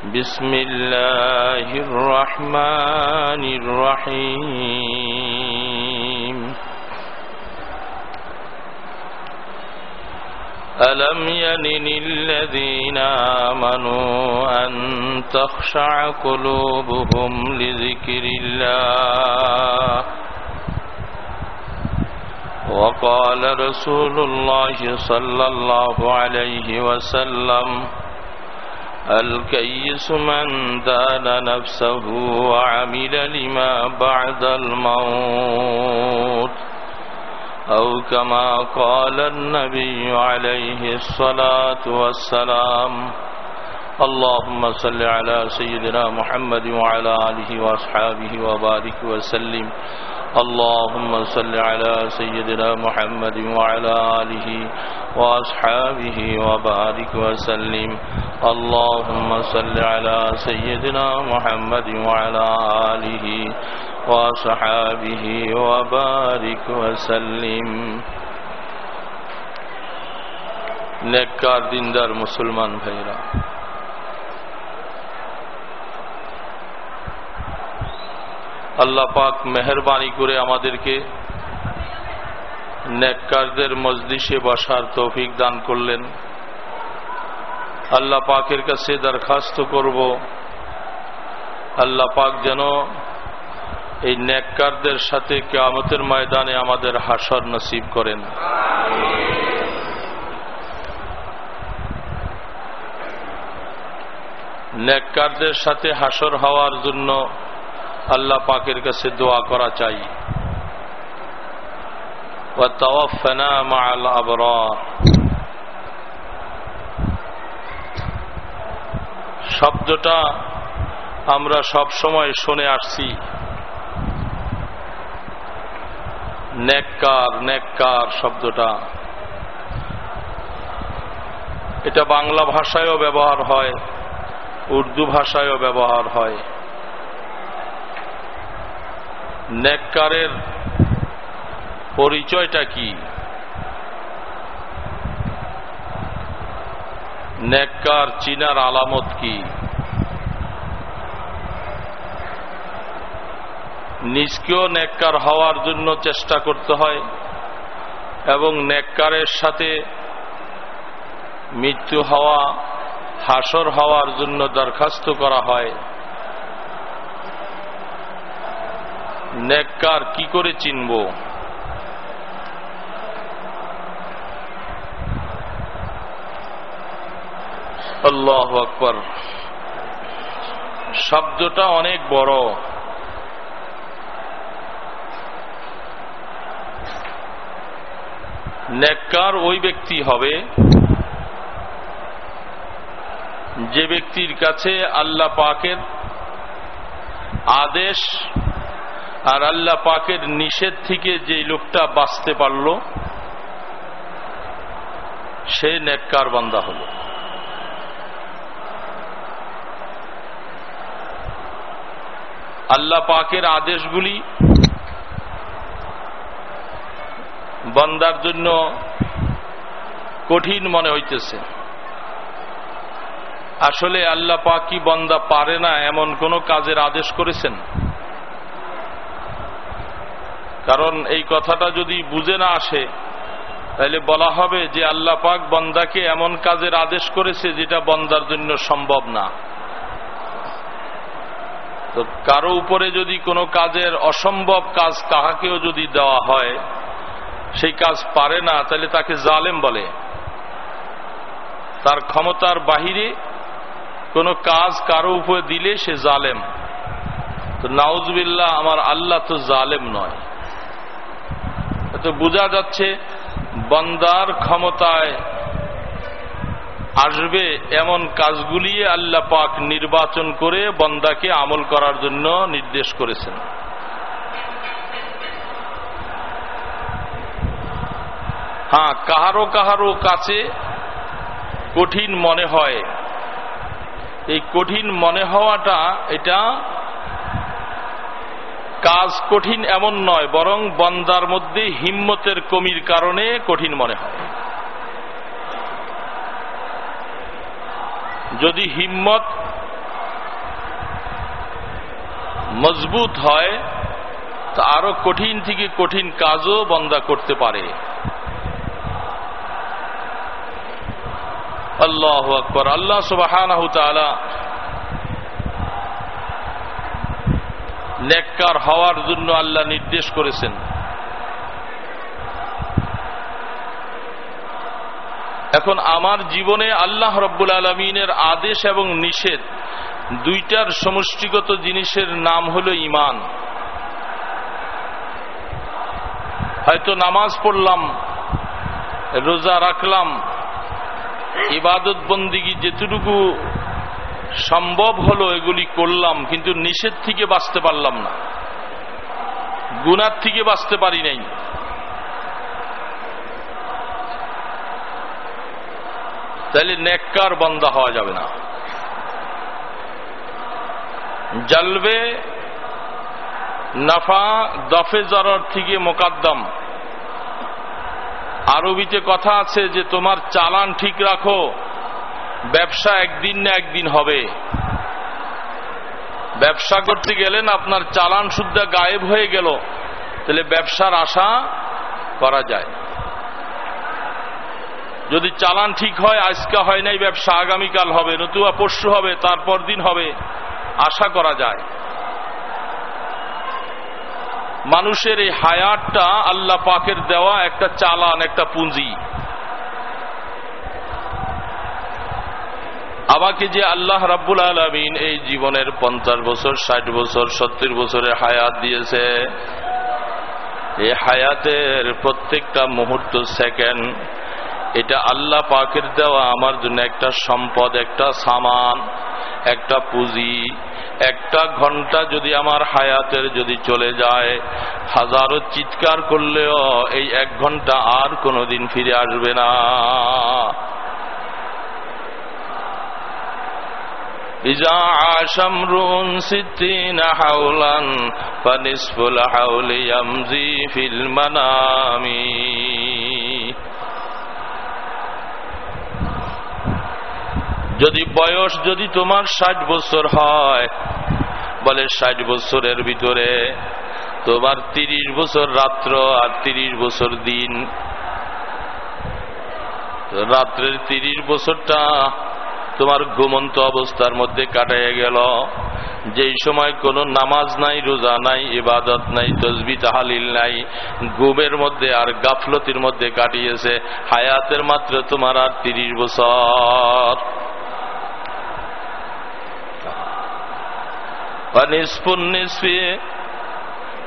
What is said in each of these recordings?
بسم الله الرحمن الرحيم. ألم ينن الذين آمنوا أن تخشع قلوبهم لذكر الله؟ وقال رسول الله صلى الله عليه وسلم الكيس من دان نفسه وعمل لما بعد الموت أو كما قال النبي عليه الصلاة والسلام اللهم صل على سيدنا محمد وعلى آله وأصحابه وبارك وسلم اللهم صل على سيدنا محمد وعلى آله وأصحابه وبارك وسلم. اللهم صل على سيدنا محمد وعلى آله وصحابه وبارك وسلم. نیکار دیندار مسلمان بھائیرا আল্লাহ পাক মেহরবানি করে আমাদেরকে নেককারদের মজলিসে বসার তৌফিক দান করলেন। আল্লাহ পাকের কাছে দরখাস্ত করব। আল্লাহ পাক যেন এই নেককারদের সাথে কেয়ামতের ময়দানে আমাদের হাসর নসিব করেন। নেককারদের সাথে হাসর হওয়ার জন্য আল্লাহ পাকের কাছে দোয়া করা চাই। শব্দটা আমরা সব সময় শুনে আসছি। নেককার নেককার শব্দটা। এটা বাংলা ভাষায়ও ব্যবহার হয়, উর্দু ভাষায়ও ব্যবহার হয়। নেককারের পরিচয়টা কি? নেককার চিনার আলামত কি? নিজকেও নেককার হওয়ার জন্য চেষ্টা করতে হয় এবং নেককারের সাথে মৃত্যু হওয়া, হাসর হওয়ার জন্য দরখাস্ত করা হয়। নেককার কি করে চিনব? আল্লাহ আকবর। শব্দটা অনেক বড়। নেককার ওই ব্যক্তি হবে যে ব্যক্তির কাছে আল্লাহ পাকের আদেশ আর আল্লাহ পাকের নিষেধ থেকে যে লোকটা বাঁচতে পারল, সে নেককার বান্দা হল। আল্লাহ পাকের আদেশগুলি বন্দার জন্য কঠিন মনে হইতেছে। আসলে আল্লাহ পাক কি বন্দা পারে না এমন কোন কাজের আদেশ করেছেন? কারণ এই কথাটা যদি বুঝে না আসে, তাহলে বলা হবে যে আল্লাহ পাক বন্দাকে এমন কাজের আদেশ করেছে যেটা বন্দার জন্য সম্ভব না। তো কারও উপরে যদি কোনো কাজের অসম্ভব কাজ কাহাকেও যদি দেওয়া হয়, সেই কাজ পারে না, তাহলে তাকে জালেম বলে। তার ক্ষমতার বাহিরে কোনো কাজ কারও উপরে দিলে সে জালেম। তো নাউজবিল্লাহ, আমার আল্লাহ তো জালেম নয়। তো বোঝা যাচ্ছে বন্দার ক্ষমতায় আসবে এমন কাজগুলি আল্লাহ পাক নির্বাচন করে বন্দাকে আমল করার জন্য নির্দেশ করেছেন। হ্যাঁ কাহারো কাহারো কাছে কঠিন মনে হয়। এই কঠিন মনে হওয়াটা এটা কাজ কঠিন এমন নয়, বরং বন্দার মধ্যে হিম্মতের কমির কারণে কঠিন মনে হয়। যদি হিম্মত মজবুত হয়, তা আরও কঠিন থেকে কঠিন কাজও বন্দা করতে পারে। আল্লাহ আকবর। আল্লাহ সুবাহ নেককার হওয়ার জন্য আল্লাহ নির্দেশ করেছেন। এখন আমার জীবনে আল্লাহ রব্বুল আলমিনের আদেশ এবং নিষেধ দুইটার সমষ্টিগত জিনিসের নাম হল ইমান। হয়তো নামাজ পড়লাম, রোজা রাখলাম ইবাদত বন্দিগি যেটুকু সম্ভব হলো এগুলি করলাম, কিন্তু নিষেধ থেকে বাঁচতে পারলাম না। গুণার থেকে বাঁচতে পারি নাই। তাহলে নেককার বন্দা হওয়া যাবে না। জালবে, নাফা, দফে জরার থেকে মোকাদ্দম। আরবিতে কথা আছে যে, তোমার চালান ঠিক রাখো ব্যবসা একদিন না একদিন হবে। ব্যবসা করতে গেলেন আপনার চালান সুদ্ধা গায়েব হয়ে গেল। তাহলে ব্যবসার আশা করা যায়। যদি চালান ঠিক হয়, আজকে হয় নাই ব্যবসা, আগামীকাল হবে, নতুবা পরশু হবে, তারপর দিন হবে, আশা করা যায়। মানুষের এই হায়াতটা আল্লাহ পাকের দেওয়া একটা চালান, একটা পুঁজি। আমাকে যে আল্লাহ রাব্বুল আলমিন এই জীবনের পঞ্চাশ বছর, ষাট বছর, সত্তর বছরের হায়াত দিয়েছে এই হায়াতের প্রত্যেকটা মুহূর্ত, সেকেন্ড, এটা আল্লাহ পাকের দেওয়া আমার জন্য একটা সম্পদ, একটা সামান, একটা পুঁজি, একটা ঘণ্টা যদি আমার হায়াতের যদি চলে যায়, হাজারো চিৎকার করলেও এই এক ঘণ্টা আর কোনোদিন ফিরে আসবে না। إذا عاش امرؤ ستين حولا فنصف الحول يمضي في المنام যদি বয়স যদি তোমার ষাট বছর হয় বলে ষাট বছরের ভিতরে তোমার তিরিশ বছর রাত্র আর তিরিশ বছর দিন রাত্রের তিরিশ বছরটা তোমার ঘুমন্ত অবস্থার মধ্যে কাটাইয়া গেল যেই সময় কোনো নামাজ নাই রোজা নাই ইবাদত নাই তসবি তাহালিল নাই ঘুমের মধ্যে আর গাফলতির মধ্যে কাটিয়েছে হায়াতের মাত্র তোমার আর তিরিশ বছর ونصف النصف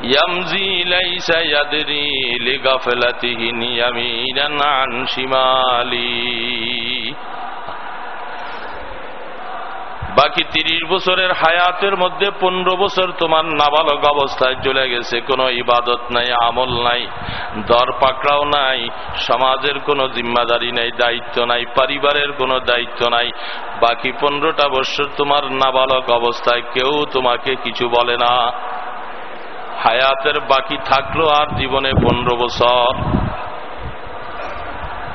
يمزي ليس يدري لغفلته يمينا عن شمالي বাকি তিরিশ বছরের হায়াতের মধ্যে পনেরো বছর তোমার নাবালক অবস্থায় চলে গেছে। কোনো ইবাদত নাই, আমল নাই, দর পাকড়াও নাই, সমাজের কোনো জিম্মাদারি নাই, দায়িত্ব নাই, পরিবারের কোনো দায়িত্ব নাই। বাকি পনেরোটা বছর তোমার নাবালক অবস্থায় কেউ তোমাকে কিছু বলে না। হায়াতের বাকি থাকল আর জীবনে পনেরো বছর।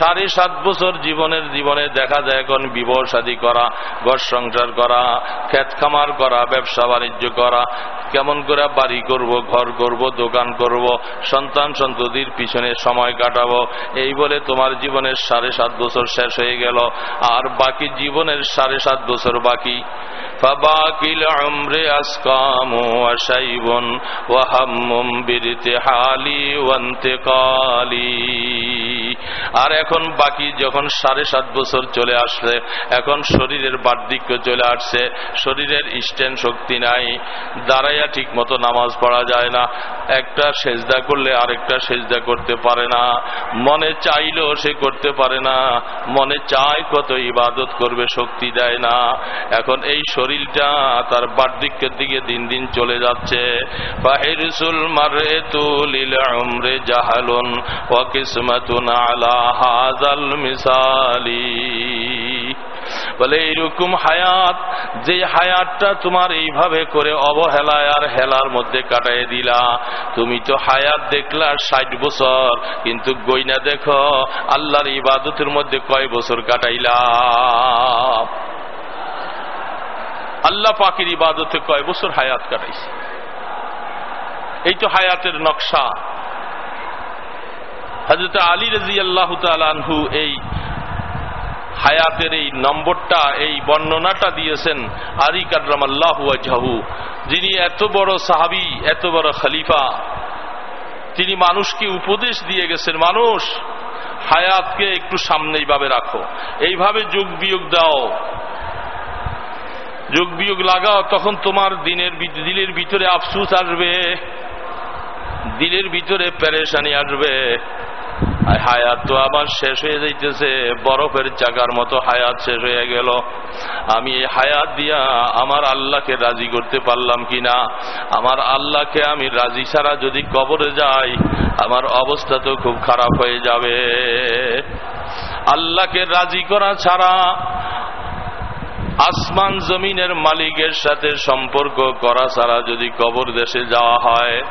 সাড়ে সাত বছর জীবনের জীবনে দেখা যায় এখন বিবাহ শাদী করা ঘর সংসার করা ক্ষেত খামার করা ব্যবসা বাণিজ্য করা কেমন করে বাড়ি করব ঘর করব দোকান করব সন্তান সন্ততির পিছনে সময় কাটাবো এই বলে তোমার জীবনের সাড়ে সাত বছর শেষ হয়ে গেল আর বাকি জীবনের সাড়ে সাত বছর বাকি فباقي العمر أسقام وشيب وهم بارتحالي وانتقالي আর এখন বাকি যখন সাড়ে সাত বছর চলে আসছে, এখন শরীরের বার্ধক্য চলে আসছে, শরীরের স্ট্যান্ড শক্তি নাই, দাঁড়াইয়া ঠিক মতো নামাজ পড়া যায় না, একটা সেজদা করলে আরেকটা সেজদা করতে পারে না, মনে চাইলেও সে করতে পারে না, মনে চায় কত ইবাদত করবে, শক্তি দেয় না, এখন এই শরীরটা তার বার্ধক্যের দিকে দিন দিন চলে যাচ্ছে। বাহিরুল মারে তুলিল উমরে জাহালুন ওয়া কিসমাতুন আলা হাজাল মিসালি। বলে, এইরকম হায়াত, যে হায়াতটা তোমার এইভাবে করে অবহেলায় আর হেলার মধ্যে কাটাই দিলা। তুমি তো হায়াত দেখলা ষাট বছর, কিন্তু গইনা দেখো, আল্লাহর ইবাদতের মধ্যে কয় বছর কাটাইলা? আল্লাহ পাকের ইবাদতে কয় বছর হায়াত কাটাইছে? এই তো হায়াতের নকশা। হাজরত আলী রাজি আল্লাহ তালহু এই হায়াতের এই নম্বরটা, এই বর্ণনাটা দিয়েছেন আলী কার্রাম আল্লাহ যিনি এত বড় সাহাবি, এত বড় খলিফা, তিনি মানুষকে উপদেশ দিয়ে গেছেন, মানুষ, হায়াতকে একটু সামনে এইভাবে রাখো। এইভাবে যোগ বিয়োগ দাও। যোগ বিয়োগ লাগাও, তখন তোমার দিনের দিলের ভিতরে আফসুস আসবে, দিলের ভিতরে প্যারেশানি আসবে। হায়াত তো আমার শেষ হয়ে যাইতেছে, বরফের চাকার মতো হায়াত শেষ হয়ে গেল। আমি এই হায়াত দিয়া আমার আল্লাহকে রাজি করতে পারলাম কিনা? আমার আল্লাহকে আমি রাজি ছাড়া যদি কবরে যাই, আমার অবস্থা তো খুব খারাপ হয়ে যাবে। আল্লাহকে রাজি করা ছাড়া আসমান জমিনের মালিকের সাথে সম্পর্ক করা ছাড়া যদি কবর দেশে যাওয়া হয়,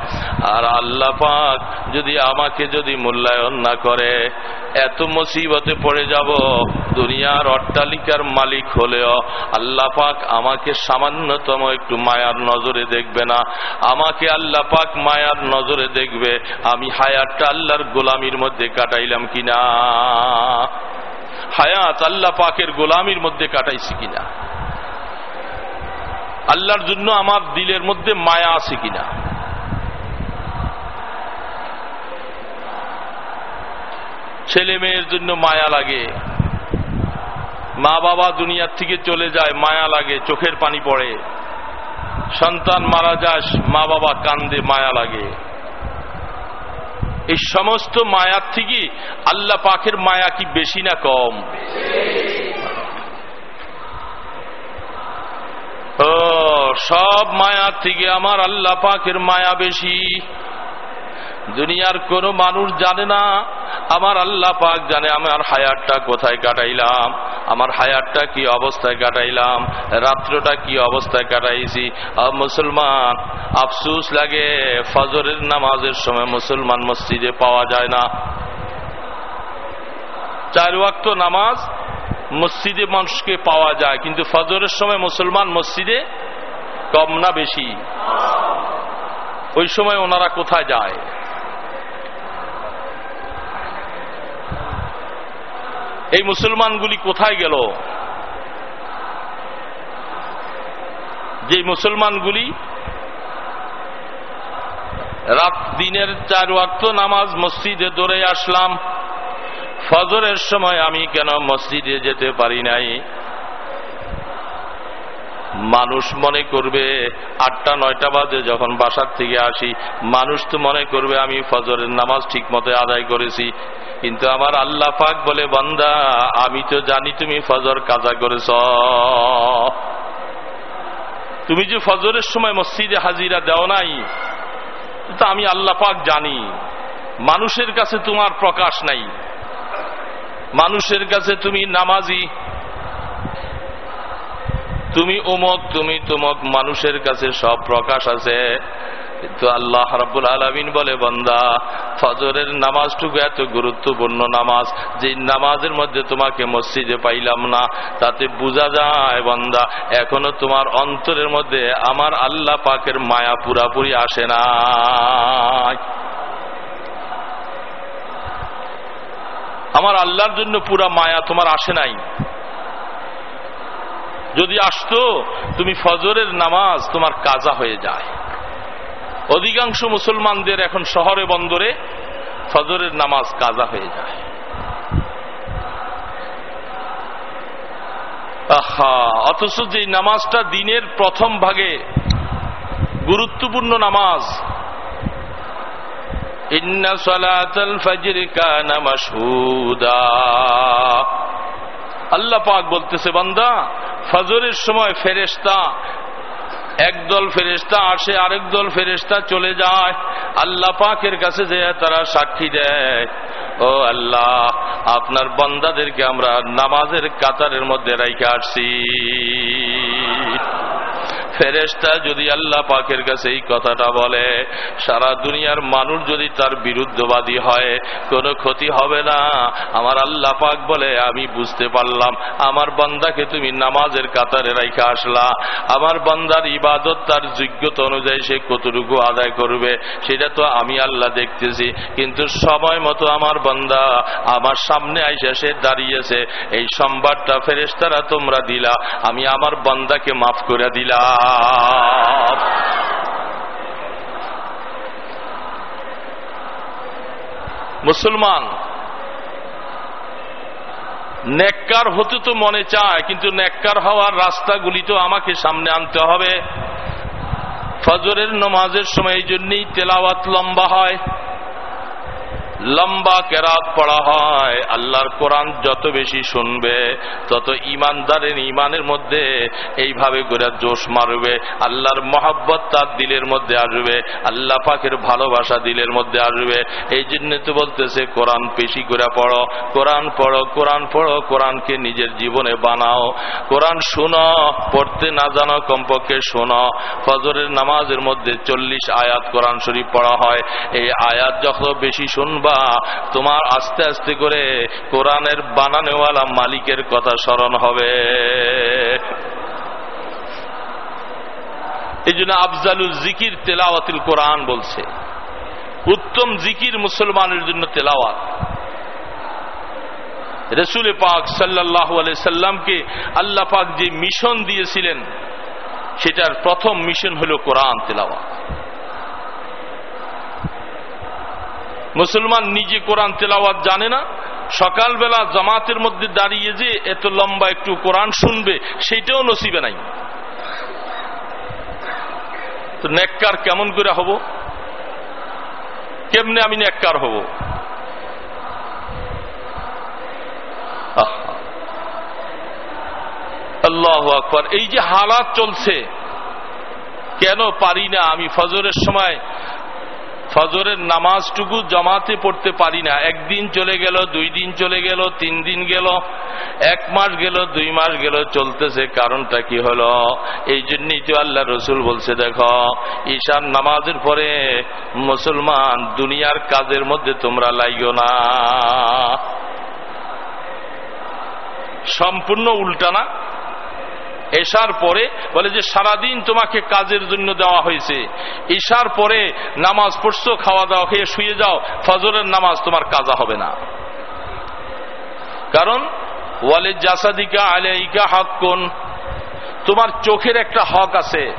আর আল্লাহ পাক যদি আমাকে যদি মূল্যায়ন না করে, এত মুসিবতে পড়ে যাব, দুনিয়ার অট্টালিকার মালিক হলেও আল্লাহ পাক আমাকে সামান্যতম একটু মায়ার নজরে দেখবে না। আমাকে আল্লাহ পাক মায়ার নজরে দেখবে। আমি হায়ারটা আল্লাহর গোলামির মধ্যে কাটাইলাম কিনা? হায়াত আল্লাহ পাকের গোলামির মধ্যে কাটাইছি কিনা? আল্লাহর জন্য আমার দিলের মধ্যে মায়া আছে কিনা? ছেলে মেয়ের জন্য মায়া লাগে। মা বাবা দুনিয়ার থেকে চলে যায়, মায়া লাগে, চোখের পানি পড়ে। সন্তান মারা যাস মা বাবা কান্দে, মায়া লাগে। এই সমস্ত মায়ার থেকে আল্লাহ পাখের মায়া কি বেশি না কম? সব মায়ার থেকে আমার আল্লাহ পাখের মায়া বেশি। দুনিয়ার কোন মানুষ জানে না, আমার আল্লাহ পাক জানে আমার হায়ারটা কোথায় কাটাইলাম, আমার হায়ারটা কি অবস্থায় কাটাইলাম, রাত্রটা কি অবস্থায় কাটাইছি। মুসলমান, আফসুস লাগে, ফজরের নামাজের সময় মুসলমান মসজিদে পাওয়া যায় না। চার ওয়াক্ত নামাজ মসজিদে মানুষকে পাওয়া যায়, কিন্তু ফজরের সময় মুসলমান মসজিদে কম না বেশি? ওই সময় ওনারা কোথায় যায়? এই মুসলমানগুলি কোথায় গেল? যে মুসলমানগুলি রাত দিনের চার ওয়াক্ত নামাজ মসজিদে দৌড়ে আসলাম, ফজরের সময় আমি কেন মসজিদে যেতে পারি নাই? মানুষ মনে করবে আটটা, নয়টা বাজে, যখন বাসার থেকে আসি। মানুষ তো মনে করবে আমি ফজরের নামাজ ঠিক মতো আদায় করেছি। কিন্তু আমার আল্লাহ পাক বলে, বন্দা, আমি তো জানি তুমি ফজর কাজা করেছ। তুমি যে ফজরের সময় মসজিদে হাজিরা দেও নাই, তা আমি আল্লাহ পাক জানি। মানুষের কাছে তোমার প্রকাশ নাই। মানুষের কাছে তুমি নামাজি তুমি উমক, তুমি তুমক, মানুষের কাছে সব প্রকাশ আছে। কিন্তু আল্লাহ রাব্বুল আলমিন বলে, বন্দা, ফজরের নামাজটুকু এত গুরুত্বপূর্ণ নামাজ, যে নামাজের মধ্যে তোমাকে মসজিদে পাইলাম না। তাতে বোঝা যায়, বন্দা, এখনও তোমার অন্তরের মধ্যে আমার আল্লাহ পাকের মায়া পুরাপুরি আসে না। আমার আল্লাহর জন্য পুরা মায়া তোমার আসে নাই। যদি আসতো, তুমি ফজরের নামাজ তোমার কাজা হয়ে যায়। অধিকাংশ মুসলমানদের এখন শহরে বন্দরে ফজরের নামাজ কাজা হয়ে যায়। অথচ যে নামাজটা দিনের প্রথম ভাগে গুরুত্বপূর্ণ নামাজ, ইন্না সালাতাল ফজর কানা আল্লাহ পাক বলতেছে, বান্দা, ফজরের সময় ফেরেস্তা একদল ফেরেস্তা আসে, আরেক দল ফেরেস্তা চলে যায়। আল্লাহ পাকের কাছে যে তারা সাক্ষী দেয়, ও আল্লাহ, আপনার বন্দাদেরকে আমরা নামাজের কাতারের মধ্যে রাইকে আসছি। ফেরেস্তা যদি আল্লাহ পাকের কাছে এই কথাটা বলে, সারা দুনিয়ার মানুষ যদি তার বিরুদ্ধবাদী হয়, কোনো ক্ষতি হবে না। আমার আল্লাহ পাক বলে, আমি বুঝতে পারলাম, আমার বন্দাকে তুমি নামাজের কাতারে রাইখা আসলা। আমার বন্দার ইবাদত তার যোগ্যতা অনুযায়ী সে কতটুকু আদায় করবে, সেটা তো আমি আল্লাহ দেখতেছি। কিন্তু সময় মতো আমার বান্দা আমার সামনে আইসা সে দাঁড়িয়েছে, এই সম্বাদটা ফেরেস্তারা তোমরা দিলা, আমি আমার বন্দাকে মাফ করে মুসলমান, নেককার হতে তো মনে চায়, কিন্তু নেককার হওয়ার রাস্তাগুলি তো আমাকে সামনে আনতে হবে। ফজরের নমাজের সময় এই জন্যই তেলাওয়াত লম্বা হয়। লম্বা কেরাত পড়া হয়, আল্লাহর কোরআন যত বেশি শুনবে, তত ইমানদারের ইমানের মধ্যে এইভাবে করে জোশ মারবে, আল্লাহর মহাব্বত তার দিলের মধ্যে আসবে, আল্লাহ পাকের ভালোবাসা দিলের মধ্যে আসবে। এই জন্য তো বলতেছে, কোরআন পেশি করে পড়ো, কোরআন পড়ো কোরআন পড়ো, কোরআনকে নিজের জীবনে বানাও। কোরআন শুনো, পড়তে না জানো, কমপক্ষে শোনো। ফজরের নামাজের মধ্যে চল্লিশ আয়াত কোরআন শরীফ পড়া হয়। এই আয়াত যত বেশি শুনবা তোমার আস্তে আস্তে করে কোরআনের বানানেওয়ালা মালিকের কথা স্মরণ হবে। এই জন্য আফজালুল জিকির তেলাওয়াতুল কোরআন বলছে। উত্তম জিকির মুসলমানের জন্য তেলাওয়াত। রসুল পাক সাল্লাহ সাল্লামকে আল্লাহ পাক যে মিশন দিয়েছিলেন, সেটার প্রথম মিশন হল কোরআন তেলাওয়াত। মুসলমান নিজে কোরআন তেলাওয়াত জানে না। সকালবেলা জামাতের মধ্যে দাঁড়িয়ে যে এত লম্বা একটু কোরআন শুনবে, সেইটাও নসিবে নাই। তো নেককার কেমন করে হব? কেমনে আমি নেককার হব? আল্লাহ আকবর। এই যে হালাত চলছে, কেন পারি না আমি? ফজরের সময় ফজরের নামাজটুকু জমাতে পড়তে পারি না। একদিন চলে গেল, দুই দিন চলে গেল, তিন দিন গেল, এক মাস গেল, দুই মাস গেল, চলতেছে। কারণটা কি হলো? এই জন্যই তো আল্লাহ রসুল বলছে, দেখো, ঈশান নামাজের পরে মুসলমান দুনিয়ার কাজের মধ্যে তোমরা লাইও না। সম্পূর্ণ উল্টা না? এশার পরে বলে যে, সারাদিন তোমাকে কাজের জন্য দেওয়া হয়েছে। ঈশার পরে নামাজ পড়ছো, খাওয়া দাওয়া খেয়ে শুয়ে যাও, ফজরের নামাজ তোমার কাজা হবে না। কারণ, ওয়ালে জাসাদিকা আলাইকা হক কোন তোমার চোখের একটা হক আছে।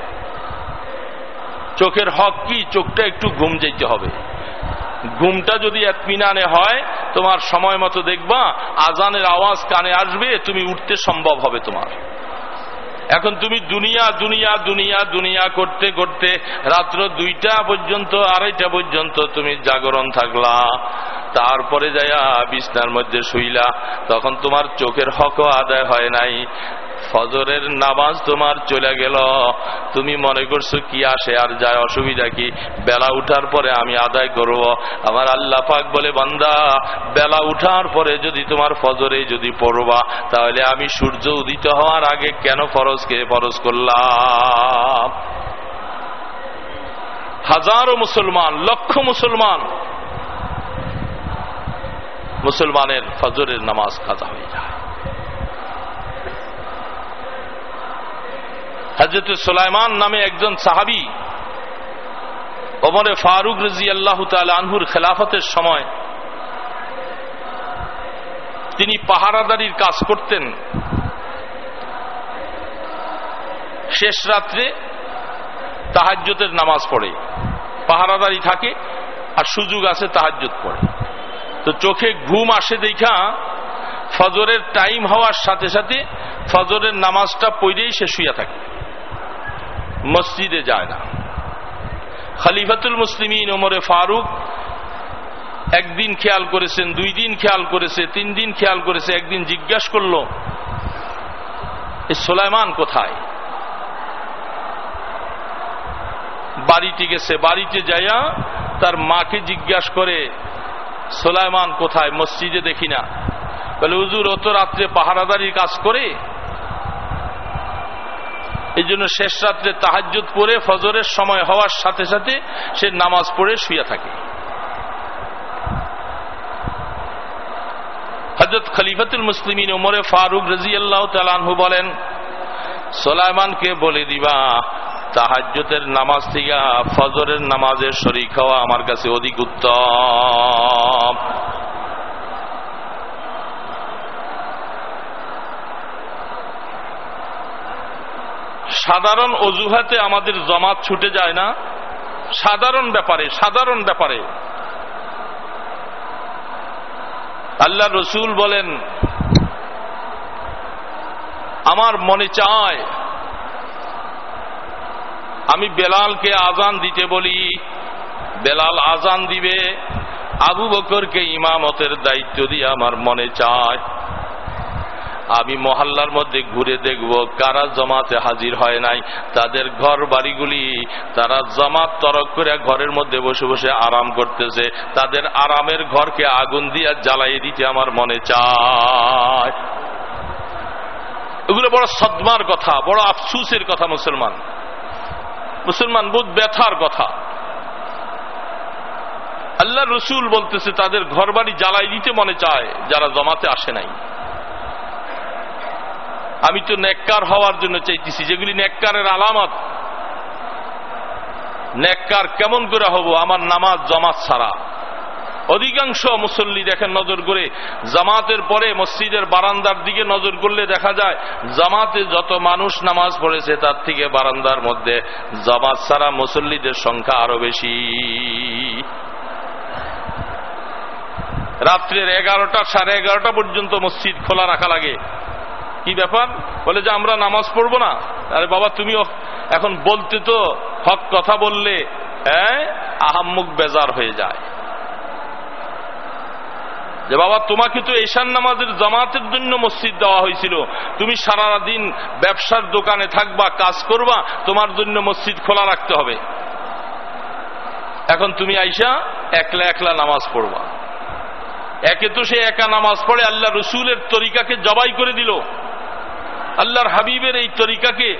চোখের হক কি? চোখটা একটু ঘুম যেতে হবে। ঘুমটা যদি এতমিনানে হয়, তোমার সময় মতো দেখবা, আজানের আওয়াজ কানে আসবে, তুমি উঠতে সম্ভব হবে তোমার। এখন তুমি দুনিয়া দুনিয়া দুনিয়া দুনিয়া করতে করতে রাত্র দুইটা পর্যন্ত, আড়াইটা পর্যন্ত তুমি জাগরণ থাকলা। তারপরে যাইয়া বিছনার মধ্যে শুইলা, তখন তোমার চোখের হকও আদায় হয় নাই। ফজরের নামাজ তোমার চলে গেল। তুমি মনে করছ কি আসে আর যায়, অসুবিধা কি? বেলা উঠার পরে আমি আদায় করব। আমার আল্লাহ পাক বলে, বান্দা, বেলা উঠার পরে যদি তোমার ফজরে যদি পড়বা, তাহলে আমি সূর্য উদিত হওয়ার আগে কেন ফরজকে ফরজ করলাম? হাজারো মুসলমান, লক্ষ মুসলমান মুসলমানের ফজরের নামাজ কাজা হয়ে যায়। হজরত সোলাইমান নামে একজন সাহাবি ওমরে ফারুক রাজি আল্লাহ আনহুর খেলাফতের সময় তিনি পাহারাদারির কাজ করতেন। শেষ রাত্রে তাহাজ্যতের নামাজ পড়ে। পাহারাদারি থাকে আর সুযোগ আছে তাহাজ্যত পড়ে। তো চোখে ঘুম আসে দেখা ফজরের টাইম হওয়ার সাথে সাথে ফজরের নামাজটা পড়েই সে শুয়ে থাকে। মসজিদে যায় না। খালিফাতুল মুসলিমিন ওমরে ফারুক একদিন খেয়াল করেছেন, দুই দিন খেয়াল করেছে, তিন দিন খেয়াল করেছে, একদিন জিজ্ঞাসা করল সোলাইমান কোথায়? বাড়িতে গেছে, বাড়িতে যাইয়া তার মাকে জিজ্ঞাসা করে, সোলাইমান কোথায়? মসজিদে দেখি না। বলে, হুজুর অত রাত্রে পাহারাদারির কাজ করে। এই জন্য শেষ রাত্রে তাহাজুদ পরে ফজরের সময় হওয়ার সাথে সাথে সে নামাজ পড়ে শুয়ে থাকে। হজরত খলিফাতুল মুসলিমিন ওমরে ফারুক রাজি আল্লাহ তালানহু বলেন, সোলাইমানকে বলে দিবা তাহাজ্যতের নামাজ থেকে ফজরের নামাজের শরিক হওয়া আমার কাছে অধিক উত্তম। সাধারণ অজুহাতে আমাদের জমাত ছুটে যায় না। সাধারণ ব্যাপারে সাধারণ ব্যাপারে। আল্লাহ রসুল বলেন, আমার মনে চায়, আমি বেলালকে আজান দিতে বলি। বেলাল আজান দিবে, আবু বকরকে ইমামতের দায়িত্ব দিয়ে আমার মনে চায়। আমি মহল্লার মধ্যে ঘুরে দেখব কারা জমাতে হাজির হয় নাই। তাদের ঘর বাড়িগুলি তারা জমাত তরক করে ঘরের মধ্যে বসে বসে আরাম করতেছে। তাদের আরামের ঘরকে আগুন দিয়ে জ্বালাই দিতে আমার মনে চায়। এগুলো বড় সদমার কথা, বড় আফসুসের কথা মুসলমান। মুসলমান বোধ ব্যথার কথা। আল্লাহ রসুল বলতেছে, তাদের ঘর বাড়ি জ্বালাই দিতে মনে চায়, যারা জমাতে আসে নাই। আমি তো নেককার হওয়ার জন্য চাইতেছি, যেগুলি নেককারের আলামত। নেককার কেমন করে হব? আমার নামাজ জমাত ছাড়া। অধিকাংশ মুসল্লি দেখেন নজর করে, জামাতের পরে মসজিদের বারান্দার দিকে নজর করলে দেখা যায়, জামাতে যত মানুষ নামাজ পড়েছে, তার থেকে বারান্দার মধ্যে জামাত ছাড়া মুসল্লিদের সংখ্যা আরও বেশি। রাত্রের এগারোটা, সাড়ে এগারোটা পর্যন্ত মসজিদ খোলা রাখা লাগে। কি ব্যাপার? বলে যে, আমরা নামাজ পড়ব না। আরে বাবা, তুমিও এখন বলতে তো হক কথা বললে আহাম্মুক বেজার হয়ে যায়। যে, বাবা, তোমাকে তো ঈশান নামাজের জামাতের জন্য মসজিদ দেওয়া হয়েছিল। তুমি সারা দিন ব্যবসার দোকানে থাকবা, কাজ করবা, তোমার জন্য মসজিদ খোলা রাখতে হবে। এখন তুমি আইসা একলা একলা নামাজ পড়বা। একে তো সে একা নামাজ পড়ে, আল্লাহ রসুলের তরিকাকে জবাই করে দিল। আল্লাহর হাবিবের এই তরিকাকে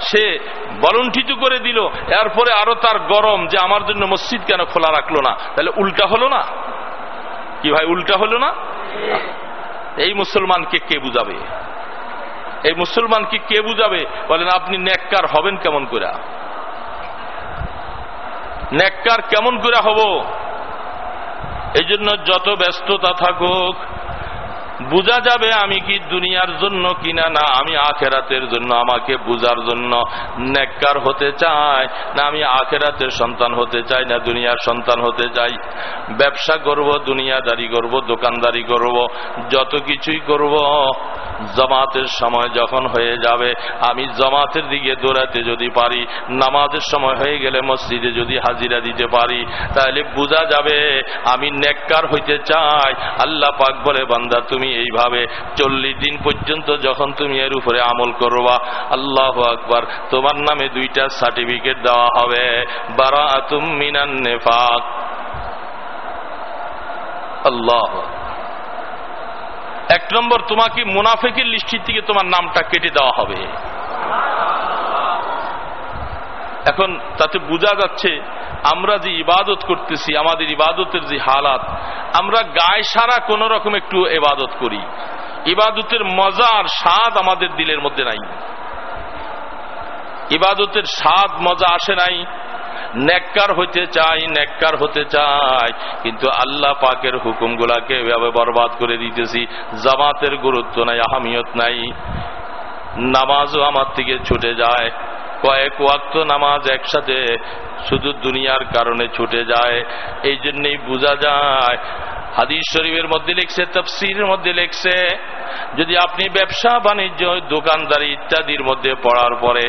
সে বলণ্ঠিত করে দিল। এরপরে আরও তার গরম যে আমার জন্য মসজিদ কেন খোলা রাখল না? তাহলে উল্টা হলো না? কি ভাই, উল্টা হলো না? এই মুসলমানকে কে বুঝাবে? এই মুসলমানকে কে বুঝাবে? বলেন, আপনি নেককার হবেন কেমন করে নেককার কেমন করে হব? এই জন্য যত ব্যস্ততা থাকুক বোঝা যাবে আমি কি দুনিয়ার জন্য কিনা না আমি আখেরাতের জন্য, আমাকে বুঝার জন্য নেককার হতে চাই না আমি আখেরাতের সন্তান হতে চাই, না দুনিয়ার সন্তান হতে চাই। ব্যবসা করব, দুনিয়াদারি করব, দোকানদারি করব, যত কিছুই করব, জমাতের সময় যখন হয়ে যাবে, আমি জমাতের দিকে দৌড়াতে যদি পারি, নামাজের সময় হয়ে গেলে মসজিদে যদি হাজিরা দিতে পারি, তাহলে বোঝা যাবে আমি নেককার হইতে চাই। আল্লাহ পাক বলে, বান্দা, তুমি এইভাবে চল্লিশ দিন পর্যন্ত যখন তুমি এর উপরে আমল করবা, আল্লাহ আকবার, তোমার নামে দুইটা সার্টিফিকেট দেওয়া হবে। বারা আতুম মিনান নেফাক। আল্লাহ এক নম্বর, তোমাকে মুনাফেকের লিস্টির থেকে তোমার নামটা কেটে দেওয়া হবে। এখন তাতে বোঝা যাচ্ছে আমরা যে ইবাদত করতেছি, আমাদের ইবাদতের যে হালাত, আমরা গায়ে সারা কোন রকম একটু এবাদত করি। ইবাদতের মজা আর স্বাদ আমাদের দিলের মধ্যে নাই। ইবাদতের স্বাদ, মজা আসে নাই। নেককার হইতে চাই, নেককার হতে চাই। কিন্তু আল্লাহ পাকের হুকুমগুলাকে এভাবে বরবাদ করে দিতেছি। জামাতের গুরুত্ব নাই, আহমিয়ত নাই। নামাজও আমার থেকে ছুটে যায়। কয়েক ওয়াক্ত নামাজ একসাথে শুধু দুনিয়ার কারণে ছুটে যায়। এই জন্যই বোঝা যায়, হাদিস শরীফের মধ্যে লিখছে, তফসিরের মধ্যে লিখছে, যদি আপনি ব্যবসা বাণিজ্য, দোকানদারি ইত্যাদির মধ্যে পড়ার পরে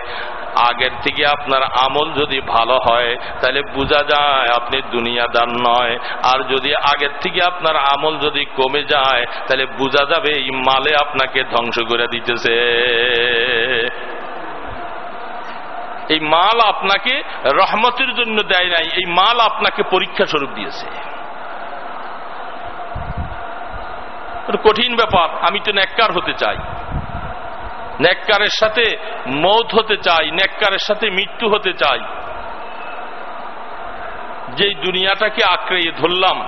আগের থেকে আপনার আমল যদি ভালো হয়, তাহলে বোঝা যায় আপনি দুনিয়াদার নয়। আর যদি আগের থেকে আপনার আমল যদি কমে যায়, তাহলে বোঝা যাবে এই মালে আপনাকে ধ্বংস করে দিতেছে। এই মাল আপনাকে রহমতের জন্য দেয় নাই, এই মাল আপনাকে পরীক্ষা স্বরূপ দিয়েছে। কঠিন ব্যাপার, আমি তো নেককার হতে চাই। নেককারের সাথে মৌত হতে চাই, নেককারের সাথে মৃত্যু হতে চাই। যে দুনিয়াটাকে আঁকড়ে ধরলাম,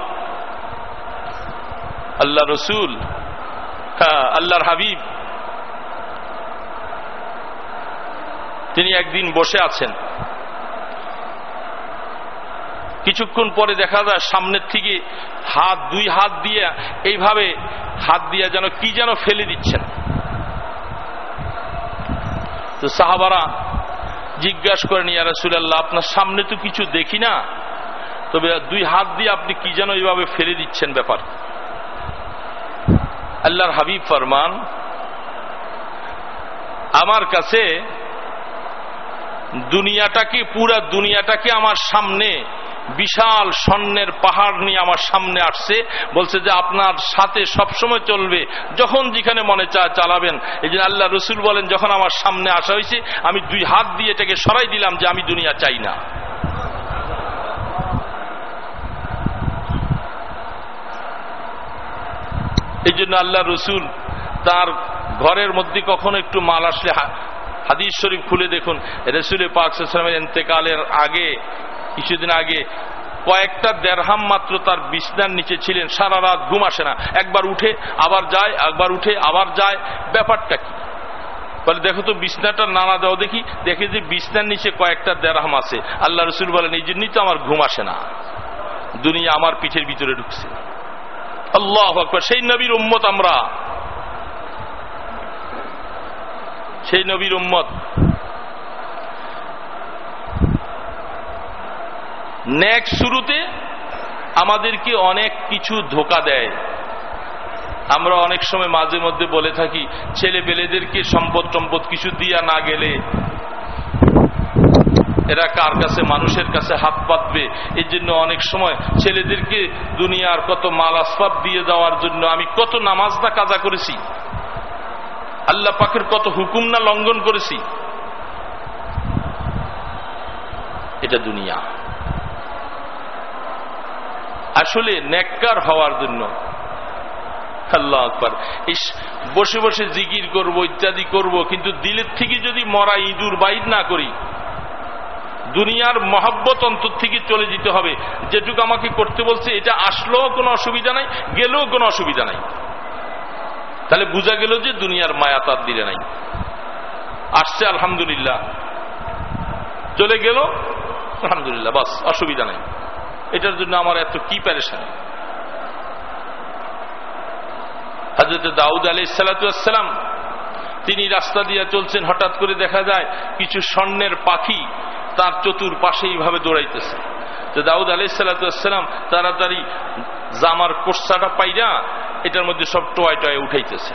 আল্লাহ রসুল হ্যাঁ আল্লাহর হাবিব তিনি একদিন বসে আছেন। কিছুক্ষণ পরে দেখা যায় সামনের থেকে হাত, দুই হাত দিয়ে এইভাবে হাত দিয়ে যেন কি যেন ফেলে দিচ্ছেন। তো সাহাবারা জিজ্ঞাসা করেন, ইয়া রাসুলাল্লাহ, আপনার সামনে তো কিছু দেখি না। তবে দুই হাত দিয়ে আপনি কি যেন এইভাবে ফেলে দিচ্ছেন ব্যাপার? আল্লাহর হাবিব ফরমান, আমার কাছে দুনিয়াটাকে পুরা দুনিয়াটাকে আমার সামনে? বিশাল স্বর্ণের পাহাড় নিয়ে আমার সামনে আসছে। বলছে যে আপনার সাথে সবসময় চলবে। যখন যেখানে মনে চায় চালাবেন। এই যে আল্লাহ রসুল বলেন, যখন আমার সামনে আসা হয়েছে, আমি দুই হাত দিয়ে এটাকে সরাই দিলাম যে আমি দুনিয়া চাই না। এই জন্য আল্লাহ রসুল তার ঘরের মধ্যে কখনো একটু মাল আসলে হাদিস শরীফ খুলে দেখুন। রসুল পাকসালামের এতেকালের আগে, কিছুদিন আগে কয়েকটা দেড়হাম মাত্র তার বিছনার নিচে ছিলেন। সারা রাত ঘুম আসে না। একবার উঠে, আবার যায়, একবার উঠে, আবার যায়। ব্যাপারটা কি? বলে, দেখো তো, বিছনাটা নানা দাও দেখি। দেখে যে বিছনার নিচে কয়েকটা দেড়হাম আছে। আল্লাহ রসুল বলেন, এই জন্যই তো আমার ঘুম আসে না। দুনিয়া আমার পিঠের ভিতরে ঢুকছে। আল্লাহ সেই নবীর উম্মত আমরা। সেই নবীর উম্মত। নেক শুরুতে আমাদেরকে অনেক কিছু ধোকা দেয়। আমরা অনেক সময় মাঝে মধ্যে বলে থাকি, ছেলে পেলেদেরকে সম্পদ টম্পদ কিছু দিয়া না গেলে এরা কার কাছে মানুষের কাছে হাত পাতবে? এই জন্য অনেক সময় ছেলেদেরকে দুনিয়ার কত মাল আসবাব দিয়ে দেওয়ার জন্য আমি কত নামাজ না কাজা করেছি। আল্লাহ পাকের কত হুকুম না লঙ্ঘন করেছি। এটা দুনিয়া। আসলে নেককার হওয়ার জন্য আল্লাহ আকবর। বসে বসে জিকির করব, ইত্যাদি করব, কিন্তু দিলের থেকে যদি মরা ইঁদুর বাইর না করি, দুনিয়ার মহাব্বত অন্তর থেকে চলে যেতে হবে। যেটুকু আমাকে করতে বলছে, এটা আসলেও কোনো অসুবিধা নাই, গেলেও কোনো অসুবিধা নাই। তাহলে বোঝা গেল যে দুনিয়ার মায়া তার দিলে নাই। আসছে আলহামদুলিল্লাহ। চলে গেল, আলহামদুলিল্লাহ, বাস, অসুবিধা নাই। এটার জন্য আমার এত কি প্যারেশান? হাজরত দাউদ আলী সালাতাম তিনি রাস্তা দিয়ে চলছেন, হঠাৎ করে দেখা যায় কিছু স্বর্ণের পাখি তার চতুর পাশে এইভাবে দৌড়াইতেছে। তো দাউদ আলি সাল্লাম তাড়াতাড়ি জামার কোর্সাটা পাইরা এটার মধ্যে সব টোয়াই টয় উঠাইতেছে।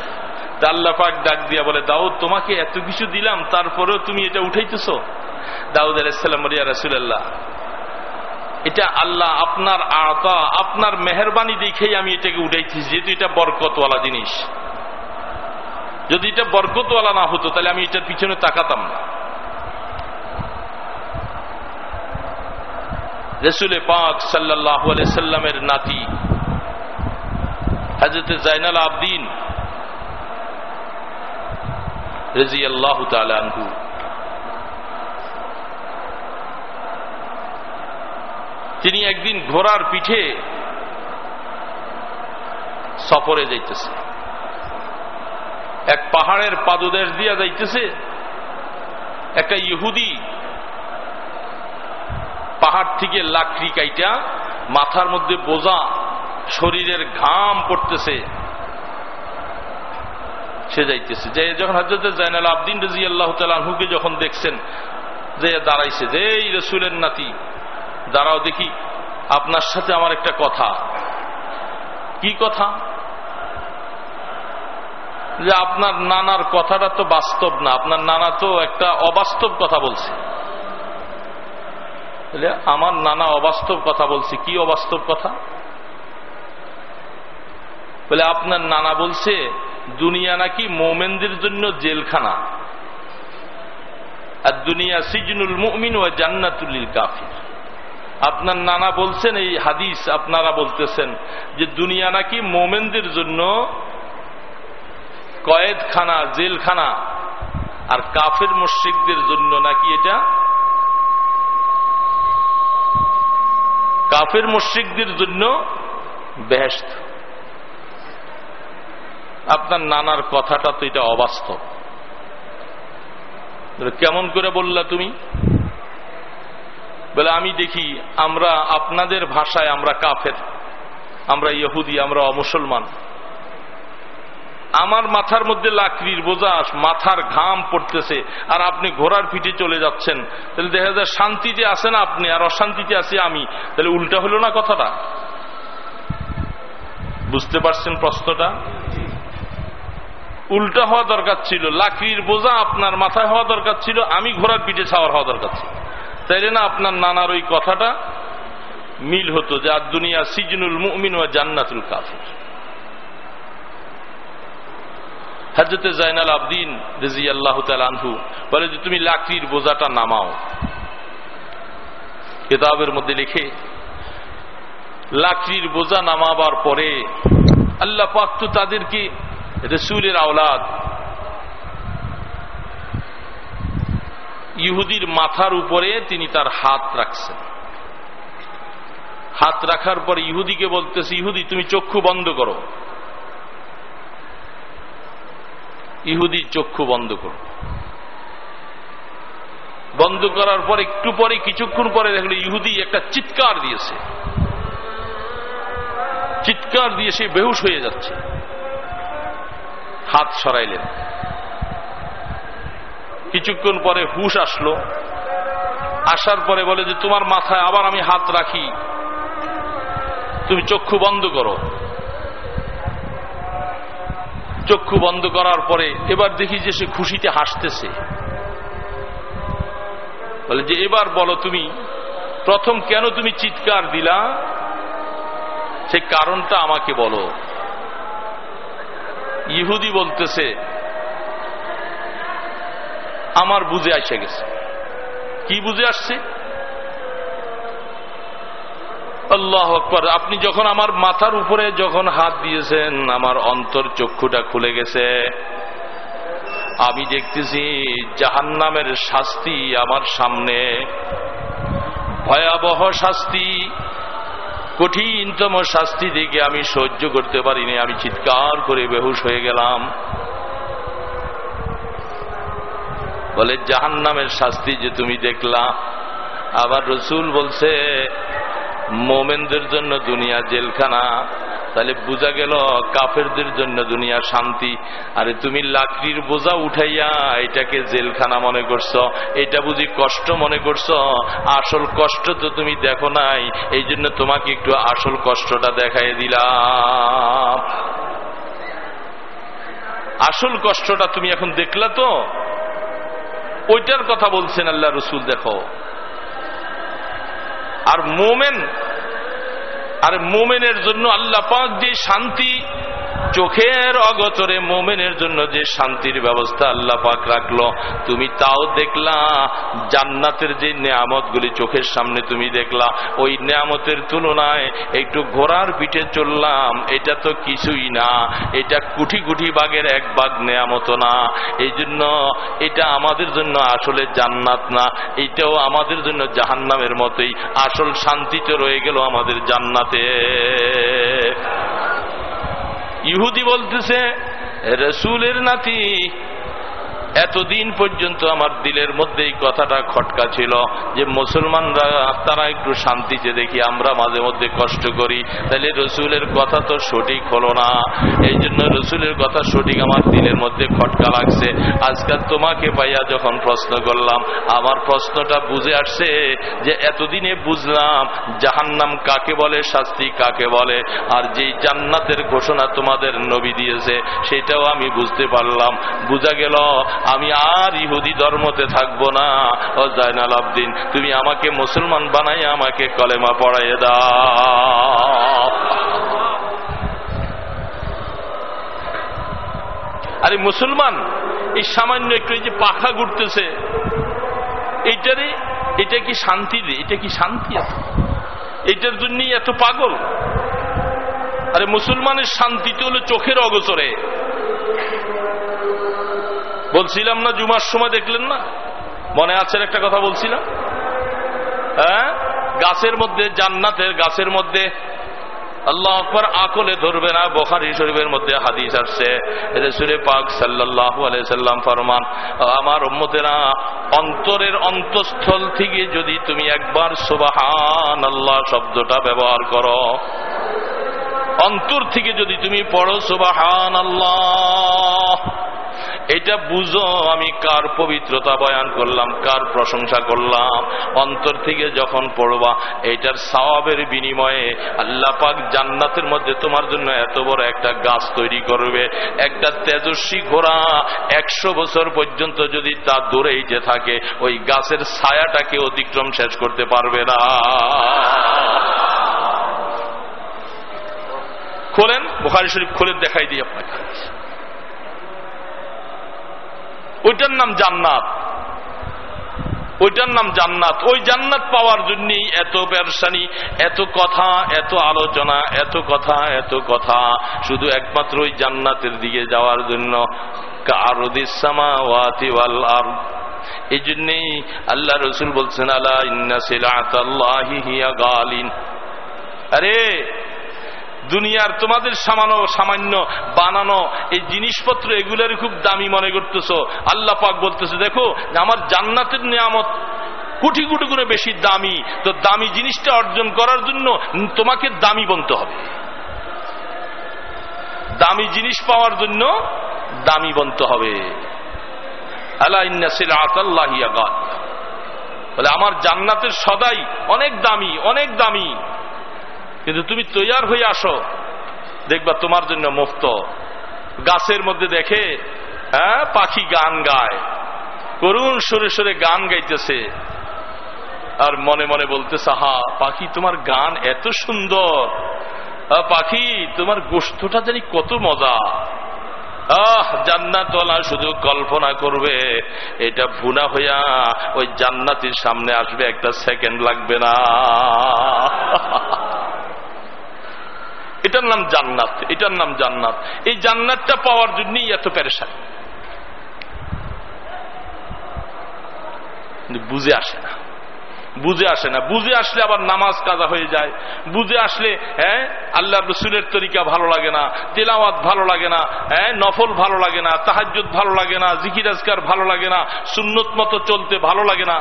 আল্লাহ পাক ডাক দিয়া বলে, দাউদ, তোমাকে এত কিছু দিলাম, তারপরেও তুমি এটা উঠাইতেছ? দাউদ আলাইসাল্লাম রিয়া রাসুলাল্লাহ, এটা আল্লাহ আপনার আতা, আপনার মেহরবানি দেখেই আমি এটাকে উঠাইছি যেহেতু এটা বরকতওয়ালা জিনিস। যদি এটা বরকতওয়ালা না হতো, তাহলে আমি এটার পিছনে তাকাতাম না। রসুল পাক সাল্লাহ সাল্লামের নাতি হাজরত জাইনাল আবদিন রেজি আল্লাহ তালু তিনি একদিন ঘোড়ার পিঠে সফরে যাইতেছে। এক পাহাড়ের পাদদেশ দিয়া যাইতেছে। একটা ইহুদি পাহাড় থেকে লাকড়ি কাইটা মাথার মধ্যে বোঝা শরীরের ঘাম পড়তেছে। সে যাইতেছে। যে যখন হজরত জাইনাল আবদিন রাজি আল্লাহ তালহুকে যখন দেখছেন, যে দাঁড়াইছে, যে এই রসুলের নাতি, দাঁড়াও দেখি, আপনার সাথে আমার একটা কথা। কি কথা? যে আপনার নানার কথাটা তো বাস্তব না, আপনার নানা তো একটা অবাস্তব কথা বলছে। আমার নানা অবাস্তব কথা বলছে, কি অবাস্তব কথা? বলে, আপনার নানা বলছে, দুনিয়া নাকি মোমেনদের জন্য জেলখানা। আর দুনিয়া সিজনুল মুমিন ও জান্নাতুল্লিল কাফির। আপনার নানা বলছেন, এই হাদিস আপনারা বলতেছেন যে, দুনিয়া নাকি মোমেনদের জন্য কয়েদখানা, জেলখানা, আর কাফের মুশ্রিকদের জন্য নাকি এটা? কাফের মুশ্রিকদের জন্য বেহেস্ত আপনার নানার কথাটা তো এটা অবাস্তব। কেমন করে বললা তুমি? বলে, আমি দেখি আমরা আপনাদের ভাষায় আমরা কাফের। আমরা ইহুদি, আমরা অমুসলমান। আমার মাথার মধ্যে লাকড়ির বোঝা, মাথার ঘাম পড়তেছে, আর আপনি ঘোড়ার পিঠে চলে যাচ্ছেন। তাহলে দেখা যায় শান্তিতে আছেন আপনি, আর অশান্তিতে আছি আমি। তাহলে উল্টা হলো না কথাটা? বুঝতে পারছেন প্রশ্নটা? উল্টা হওয়া দরকার ছিল। লাকড়ির বোঝা আপনার মাথায় হওয়া দরকার ছিল। আমি ঘোড়ার পিঠে ছাওয়ার হওয়া দরকার ছিল। তাইলে না আপনার নানার ওই কথাটা মিল হতো যে আর দুনিয়া সিজনুল মুমিন ও জান্নাতুল কাফির। হাজরতে জাইনাল আবদিন রেজি আল্লাহ আনহু বলে যে, তুমি লাকড়ির বোঝাটা নামাও। কেতাবের মধ্যে লিখে, লাকড়ির বোঝা নামাবার পরে আল্লাহ পাক তো তাদেরকে রসুলের আওলাদ। ইহুদির মাথার উপরে তিনি তার হাত রাখছেন। হাত রাখার পর ইহুদিকে বলতেছে, ইহুদি, তুমি চক্ষু বন্ধ করো। ইহুদি চক্ষু বন্ধ করো বন্ধ করার পর একটু পরে, কিছুক্ষণ পরে দেখল ইহুদি একটা চিৎকার দিয়েছে। চিৎকার দিয়ে সে বেহুশ হয়ে যাচ্ছে। হাত সরাইলেন। কিছুক্ষণ পরে হুশ আসলো। আসার পরে বলে যে, তোমার মাথায় আবার আমি হাত রাখি। তুমি চক্ষু বন্ধ করো। চক্ষু বন্ধ করার পরে এবার দেখি যে সে খুশিতে হাসতেছে। বলে যে, এবার বলো তুমি, প্রথম কেন তুমি চিৎকার দিলা? সে কারণটা আমাকে বলো। ইহুদি বলতেছে, আমার বুঝে আসে গেছে। কি বুঝে আসছে? আল্লাহ আকবর। আপনি যখন আমার মাথার উপরে যখন হাত দিয়েছেন, আমার অন্তর চক্ষুটা খুলে গেছে। আমি দেখতেছি জাহান্নামের শাস্তি আমার সামনে। ভয়াবহ শাস্তি। কঠিনতম শাস্তি দেখে আমি সহ্য করতে পারিনি, আমি চিৎকার করে বেহুশ হয়ে গেলাম। বলে জাহান নামের শাস্তি যে তুমি দেখলা। আবার রসুল বলছে, মোমেনদের জন্য দুনিয়া জেলখানা। তাহলে বোঝা গেল কাফেরদের জন্য দুনিয়া শান্তি। আরে তুমি লাকড়ির বোঝা উঠাইয়া এটাকে জেলখানা মনে করছ, এটা বুঝি কষ্ট মনে করছ? আসল কষ্ট তো তুমি দেখো নাই, এই জন্য তোমাকে একটু আসল কষ্টটা দেখাই দিলাম। আসল কষ্টটা তুমি এখন দেখলা তো? ওইটার কথা বলছেন আল্লাহ রসুল, দেখো। আর মোমেন আর মোমেনের জন্য আল্লাহ পাক যে শান্তি, চোখের অগচরে মোমেনের জন্য যে শান্তির ব্যবস্থা আল্লাহ পাক রাখল, তুমি তাও দেখলা, জান্নাতের যে নিয়ামতগুলি চোখের সামনে তুমি দেখলা, ওই নিয়ামতের তুলনায় একটু ঘোড়ার পিঠে চললাম, এটা তো কিছুই না, এটা কুঠি কুঠি বাঘের এক বাঘ নেয়ামত না এই জন্য এটা আমাদের জন্য আসলে জান্নাত না, এটাও আমাদের জন্য জাহান্নামের মতোই, আসল শান্তি তো রয়ে গেল আমাদের জান্নাতে। ইহুদি বলতেছে রসুলের নাতি এতদিন পর্যন্ত আমার দিলের মধ্যে এই কথাটা খটকা ছিল যে মুসলমানরা, তারা একটু শান্তিতে দেখি, আমরা মাঝে মধ্যে কষ্ট করি। তাহলে রসুলের কথা তো সঠিক হলো না। এই জন্য রসুলের কথা সঠিক আমার দিলের মধ্যে খটকা লাগছে। আজকাল তোমাকে পাইয়া যখন প্রশ্ন করলাম, আমার প্রশ্নটা বুঝে আসছে যে এতদিনে বুঝলাম জাহান্নাম কাকে বলে, শাস্তি কাকে বলে, আর যেই জান্নাতের ঘোষণা তোমাদের নবী দিয়েছে, সেটাও আমি বুঝতে পারলাম। বুঝা গেল আমি আর ইহুদি ধর্মতে থাকব না। ও জাইনাল আবদিন, তুমি আমাকে মুসলমান বানাই আমাকে কলেমা পড়াইয়ে দাও। আরে মুসলমান, এই সামান্য একটু এই যে পাখা ঘুরতেছে, এইটারে, এটা কি শান্তি রে? এটা কি শান্তি আছে? এইটার জন্যই এত পাগল। আরে মুসলমানের শান্তি তো হলো চোখের অগোচরে। বলছিলাম না জুমার সময় দেখলেন না? মনে আছে একটা কথা বলছিলাম? হ্যাঁ? গাছের মধ্যে, জান্নাতের গাছের মধ্যে, আল্লাহ আকবর আকলে ধরবে না, বখারি শরীফের মধ্যে হাদিস আসছে। সুরে পাক সাল্লাহ সাল্লাম ফরমান, আমার উম্মতেরা, অন্তরের অন্তঃস্থল থেকে যদি তুমি একবার সুবাহান আল্লাহ শব্দটা ব্যবহার করো, অন্তর থেকে যদি তুমি পড়ো সুবাহান আল্লাহ এটা বুঝো, আমি কার পবিত্রতা বয়ান করলাম, কার প্রশংসা করলাম, অন্তর থেকে যখন পড়বা, এটার সওয়াবের বিনিময়ে আল্লাহ পাক জান্নাতের মধ্যে তোমার জন্য এত বড় একটা গাছ তৈরি করবে। একটা তেজস্বী ঘোড়া একশো বছর পর্যন্ত যদি তা যে থাকে, ওই গাছের ছায়াটাকে অতিক্রম শেষ করতে পারবে না। খোলেন? বুখারি শরীফ খোলেন, দেখাই দিই আপনাকে। ওইটার নাম জান্নাত। ওইটার নাম জান্নাত। ওই জান্নাত পাওয়ার জন্যই এত ব্যবসানি, এত কথা, এত আলোচনা, এত কথা এত কথা। শুধু একমাত্র ওই জান্নাতের দিকে যাওয়ার জন্য। এই জন্যেই আল্লাহ রসুল বলছেন আল্লাহ আরে দুনিয়ার তোমাদের সামান্য সামান্য, বানানো এই জিনিসপত্র এগুলোর খুব দামি মনে করতেছ। আল্লাহ পাক বলতেছে, দেখো, আমার জান্নাতের নিয়ামত কোটি কোটি করে বেশি দামি। তো দামি জিনিসটা অর্জন করার জন্য তোমাকে দামি বনতে হবে। দামি জিনিস পাওয়ার জন্য দামি বনতে হবে। আল্লাহ আমার জান্নাতের সদাই অনেক দামি অনেক দামি। কিন্তু তুমি তৈয়ার হয়ে আসো। দেখবা তোমার জন্য মুক্ত। গাছের মধ্যে দেখে হ্যাঁ পাখি গান গায়। করুণ সরে সরে গান গাইতেছে। আর মনে মনে বলতেছে হা পাখি তোমার গান এত সুন্দর। পাখি, তোমার গোষ্ঠটা জানি কত মজা। আহ জান্নাতওয়ালা শুধু কল্পনা করবে। এটা ভুনা হইয়া ওই জান্নাতির সামনে আসবে, একটা সেকেন্ড লাগবে না। এটার নাম জান্নাত, এটার নাম জান্নাত। এই জান্নাতটা পাওয়ার জন্যই এত প্যারেশান বুঝে আসে না। বুঝে আসে না। বুঝে আসলে আবার নামাজ কাজা হয়ে যায়। বুঝে আসলে হ্যাঁ আল্লাহ রসুলের তরিকা ভালো লাগে না, তেলাওয়াত ভালো লাগে না হ্যাঁ নফল ভালো লাগে না তাহাজুদ ভালো লাগে না, জিকির আজকার ভালো লাগে না, সুন্নত মতো চলতে ভালো লাগে না।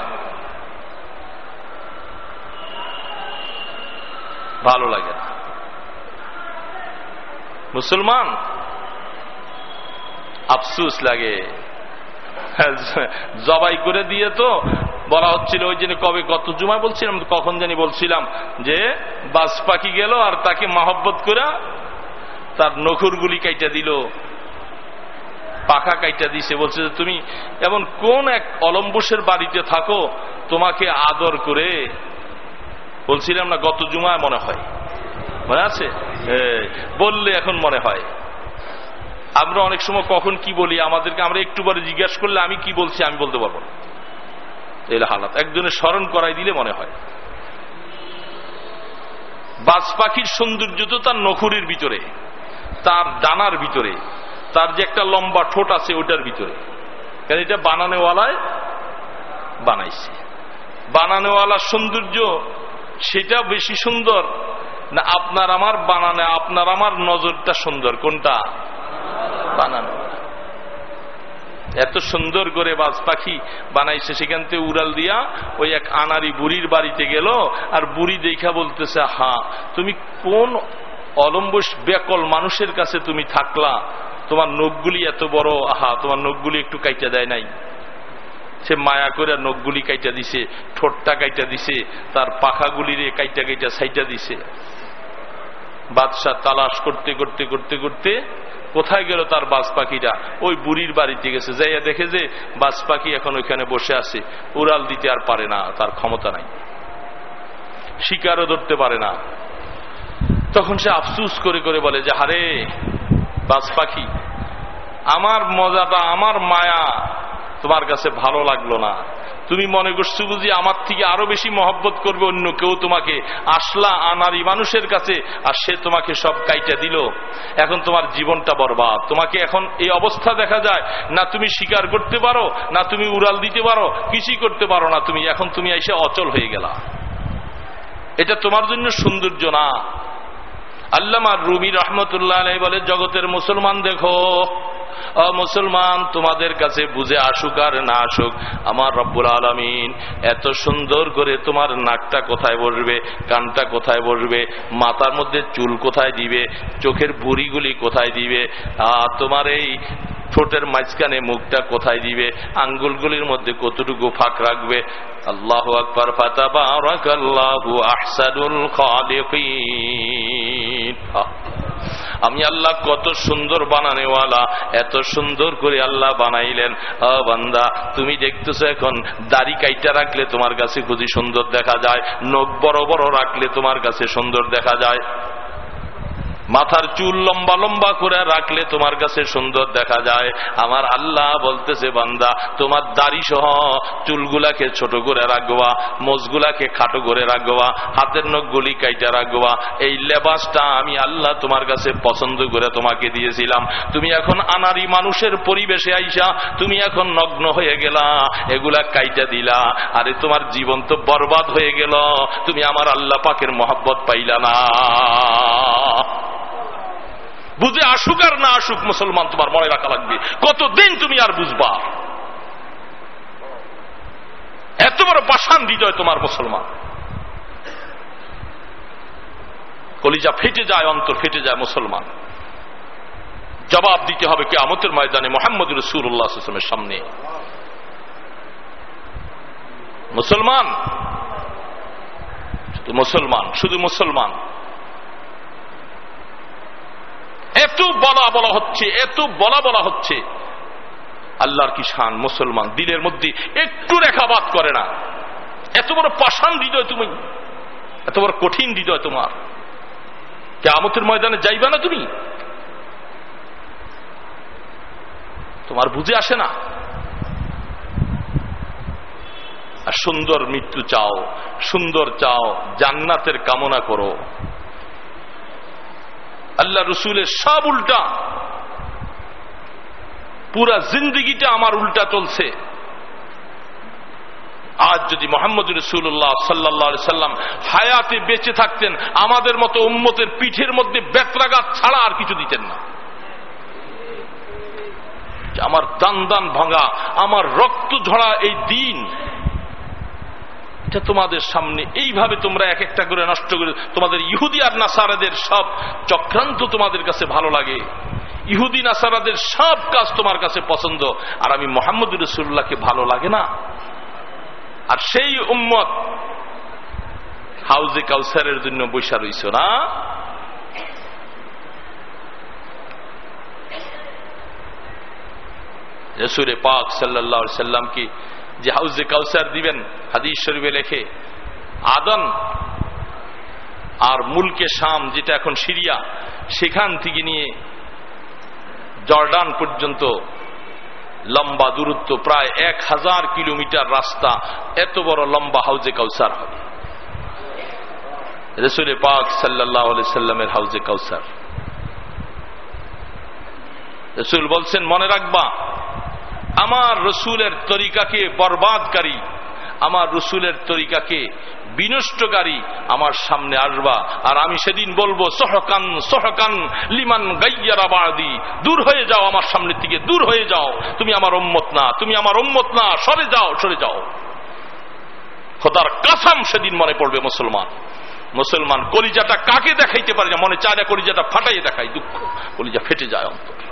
ভালো লাগে না। মুসলমান? আফসুস লাগে। জবাই করে দিয়ে তো বলা হচ্ছিল ওই জন্য কবে গত জুমায় বলছিলাম, কখন জানি বলছিলাম যে, বাস পাখি গেল আর তাকে মহব্বত করে তার নখুরগুলি কাইটা দিল। পাখা কাইটা দিছে। বলছে যে, তুমি এমন কোন এক অলম্বুসের বাড়িতে থাকো তোমাকে আদর করে? বলছিলাম না, গত জুমায় মনে হয়। মনে আছে? বললে এখন মনে হয়। আমরা অনেক সময় কখন কি বলি, আমাদেরকে আমরা একটু পরে জিজ্ঞাসা করলে আমি কি বলছি আমি বলতে পারব না। হালাত। একজনের স্মরণ করাই দিলে মনে হয়। বাজ পাখির সৌন্দর্য তো তার নখুরির ভিতরে, তার ডানার ভিতরে, তার যে একটা লম্বা ঠোঁট আছে ওটার ভিতরে। কারণ এটা বানানোওয়ালায় বানাইছে। বানানোওয়ালার সৌন্দর্য, সেটা বেশি সুন্দর না, আপনার আমার বানানো, আপনার আমার নজরটা সুন্দর। কোনটা? বানানো। এত সুন্দর করে বাজ পাখি বানাইছে, সেখান থেকে উড়াল দিয়া ওই এক আনারি বুড়ির বাড়িতে গেল আর বুড়ি দেখা বলতেছে হা তুমি কোন অলম্বস বেকল মানুষের কাছে তুমি থাকলা? তোমার নখগুলি এত বড়, আহা, তোমার নখগুলি একটু কাইটা দেয় নাই? সে মায়া করে নখগুলি কাইটা দিছে, ঠোঁটটা কাইটা দিছে, তার পাখাগুলিরে কাইটা কাইটা সাইটা দিছে। বাদশাহ তালাশ করতে করতে করতে করতে কোথায় গেল তার বাস পাখিটা? ওই বুড়ির বাড়িতে গেছে। যাইয়া দেখে যে বাস পাখি এখন ওইখানে বসে আছে। উড়াল দিতে আর পারে না, তার ক্ষমতা নাই। শিকারও ধরতে পারে না। তখন সে আফসুস করে করে বলে যে, হারে, বাস পাখি, আমার মজাটা, আমার মায়া তোমার কাছে ভালো লাগল না। তুমি মনে করছ বুঝি আমার থেকে আরও বেশি মহব্বত করবে অন্য কেউ তোমাকে? আসলা, আনারি মানুষের কাছে, আর সে তোমাকে সব কাইটা দিল। এখন তোমার জীবনটা বরবাদ। তোমাকে এখন এই অবস্থা দেখা যায়, না তুমি স্বীকার করতে পারো, না তুমি উড়াল দিতে পারো, কিছুই করতে পারো না তুমি। এখন তুমি এসে অচল হয়ে গেলা। এটা তোমার জন্য সৌন্দর্য না। আল্লামা রুবি রহমতুল্লাহ বলে, জগতের মুসলমান দেখো মুসলমান, তোমাদের কাছে বুঝে আসুক আর না আসুক, আমার রব্বুল আলমিন এত সুন্দর করে তোমার নাকটা কোথায় বসবে, কানটা কোথায় বসবে, মাথার মধ্যে চুল কোথায় দিবে, চোখের বুড়িগুলি কোথায় দিবে তোমার এই ঠোঁটের মাঝখানে মুখটা কোথায় দিবে, আঙ্গুলগুলির মধ্যে কতটুকু ফাঁক রাখবে। আল্লাহ আকবর, ফাতাবারাকাল্লাহু আহসানুল খালিকিন। আমি আল্লাহ কত সুন্দর বানানেওয়ালা, এত সুন্দর করে আল্লাহ বানাইলেন। বান্দা, তুমি দেখতেছো এখন দাড়ি কাইটা রাখলে তোমার কাছে খুবই সুন্দর দেখা যায়, নখ বড় বড় রাখলে তোমার কাছে সুন্দর দেখা যায়। মাথার চুল লম্বা লম্বা করে রাখলে তোমার কাছে সুন্দর দেখা যায়। আমার আল্লাহ বলতেছে, বান্দা, তোমার দাড়ি সহ চুলগুলাকে ছোট করে রাখবা, মোজগুলাকে খাটো করে রাখবা, হাতের নখগুলি কাইটা রাখবা। এই লেবাসটা আমি আল্লাহ তোমার কাছে পছন্দ করে তোমাকে দিয়েছিলাম। তুমি এখন আনারি মানুষের পরিবেশে আইসা, তুমি এখন নগ্ন হয়ে গেলা, এগুলা কাইটা দিলা। আরে, তোমার জীবন তো বরবাদ হয়ে গেল, তুমি আমার আল্লাহ পাকের মহাব্বত পাইলা না। বুঝে আসুক আর না আসুক মুসলমান তোমার মনে রাখা লাগবে। কতদিন তুমি আর বুঝবা? এত বড় পাষাণ হৃদয় তোমার মুসলমান। কলিজা ফেটে যায়, অন্তর ফেটে যায় মুসলমান। জবাব দিতে হবে কে আমতের ময়দানে মোহাম্মদ রসুল্লাহামের সামনে। মুসলমান? শুধু মুসলমান শুধু মুসলমান। এত বলা বলা হচ্ছে, এত বলা বলা হচ্ছে। আল্লাহর কি শান, মুসলমান, দিলের মধ্যে একটু রেখাবাদ করে না। এত বড় পাষাণ হৃদয় তুমি, এত বড় কঠিন হৃদয় তোমার। কে আমতের ময়দানে যাইবে না তুমি? তোমার বুঝে আসে না। সুন্দর মৃত্যু চাও, সুন্দর চাও, জান্নাতের কামনা করো। আল্লাহ রসুলের সব উল্টা। পুরা জিন্দিগিটা আমার উল্টা চলছে। আজ যদি মোহাম্মদ রসুল্লাহ সাল্লা সাল্লাম হায়াতে বেঁচে থাকতেন, আমাদের মতো উম্মতের পিঠের মধ্যে বেত্রাঘাত ছাড়া আর কিছু দিতেন না। আমার দান দান ভাঙা, আমার রক্ত ঝরা এই দিন এটা তোমাদের সামনে এইভাবে তোমরা এক একটা করে নষ্ট করে তোমাদের ইহুদি আর নাসারাদের সব চক্রান্ত তোমাদের কাছে ভালো লাগে। ইহুদি, নাসারাদের সব কাজ তোমার কাছে পছন্দ। আর আমি মোহাম্মদ রসুল্লাহকে ভালো লাগে না। আর সেই উম্মত হাউজে কাউসারের জন্য বৈশা রইছ না? রসুরে পাক সাল্লাহ সাল্লামকে যে হাউজে কাউসার দিবেন হাদিস শরীফে লেখে, আদন আর মুলকে শাম, যেটা এখন সিরিয়া, সেখান থেকে নিয়ে জর্ডান পর্যন্ত লম্বা দূরত্ব, প্রায় এক হাজার কিলোমিটার রাস্তা, এত বড় লম্বা হাউজে কাউসার হবে। রসুল পাক সাল্লাহ সাল্লামের হাউজে কাউসার। রসুল বলছেন, মনে রাখবা আমার রসুলের তরিকাকে বরবাদকারী, আমার রসুলের তরিকাকে বিনষ্টকারী আমার সামনে আসবা। আর আমি সেদিন বলব, সহকান সহকান লিমান গাইয়ারাবাদি দূর হয়ে যাও আমার সামনে থেকে দূর হয়ে যাও। তুমি আমার উম্মত না, তুমি আমার উম্মত না, সরে যাও সরে যাও। খোদার কাসাম সেদিন মনে পড়বে মুসলমান। মুসলমান কলিজাটা কাকে দেখাইতে পারে না? মনে চায় না কলিজাটা ফাটাইয়ে দেখায়, দুঃখ। কলিজা ফেটে যায় অন্তর।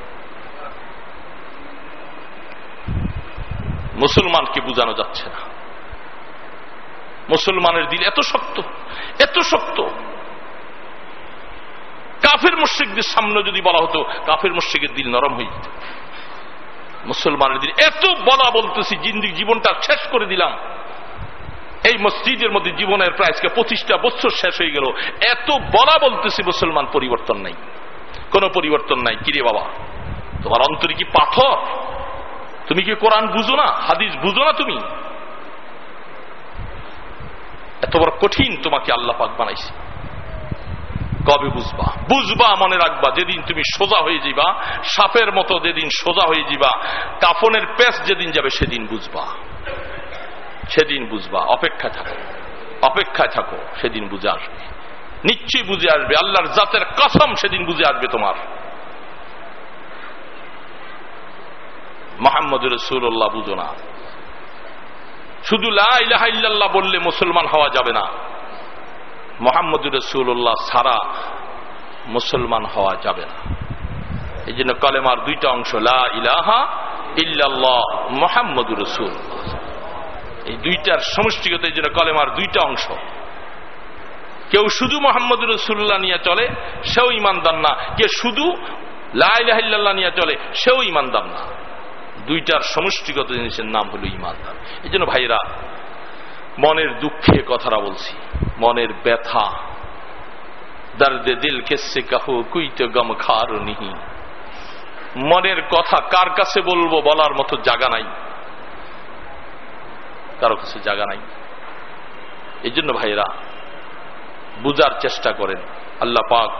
মুসলমানকে বুঝানো যাচ্ছে না। মুসলমানের দিল এত শক্ত এত শক্ত। কাফের মুশ্রিকদের সামনে যদি বলা হতো, কাফের মুশ্রিকের দিল নরম হয়ে যেত। মুসলমানের দিল এত বলা বলতেছি, জিন্দির জীবনটা শেষ করে দিলাম। এই মসজিদের মধ্যে জীবনের প্রায় আজকে পঁচিশটা বছর শেষ হয়ে গেল। এত বলা বলতেছি, মুসলমান পরিবর্তন নাই। কোন পরিবর্তন নাই। কিরে বাবা, তোমার অন্তরে কি পাথর? তুমি কি কোরআন বুঝো না, হাদিস বুঝো না তুমি? এত বড় কঠিন তোমাকে আল্লাহ পাক বানাইছে। কবে বুঝবা? বুঝবা, মনে রাখবা, যেদিন তুমি সোজা হয়ে যাবা সাপের মতো যেদিন সোজা হয়ে যাবা কাফনের পেস যেদিন যাবে, সেদিন বুঝবা। সেদিন বুঝবা অপেক্ষা থাকো। অপেক্ষায় থাকো, সেদিন বুঝে আসবে। নিশ্চয়ই বুঝে আসবে, আল্লাহর জাতের কসম সেদিন বুঝে আসবে তোমার। মোহাম্মদ রসুল্লাহ বুঝো না। শুধু লাহ বললে মুসলমান হওয়া যাবে না। মোহাম্মদ রসুল্লাহ সারা মুসলমান হওয়া যাবে না। এই জন্য কলেমার দুইটা অংশ, লা ইলাহা ইল্লাল্লাহ, মোহাম্মদ রসুল এই দুইটার সমষ্টিগত এই জন্য কলেমার দুইটা অংশ। কেউ শুধু মোহাম্মদ রসুল্লাহ নিয়ে চলে, সেও ইমানদার না। কে শুধু লাইলাহিল্লাহ নিয়ে চলে, সেও ইমানদার না। দুইটার সমষ্টিগত জিনিসের নাম হলো ইমানদার। এই জন্য ভাইরা মনের দুঃখে কথাটা বলছি। মনের ব্যথা, দর্দে দিল কেসে কাহু, কুইতে গম খার নিহি। মনের কথা কার কাছে বলব বলার মতো জায়গা নাই। কারও কাছে জাগা নাই। এই জন্য ভাইরা বুঝার চেষ্টা করেন। আল্লাহ পাক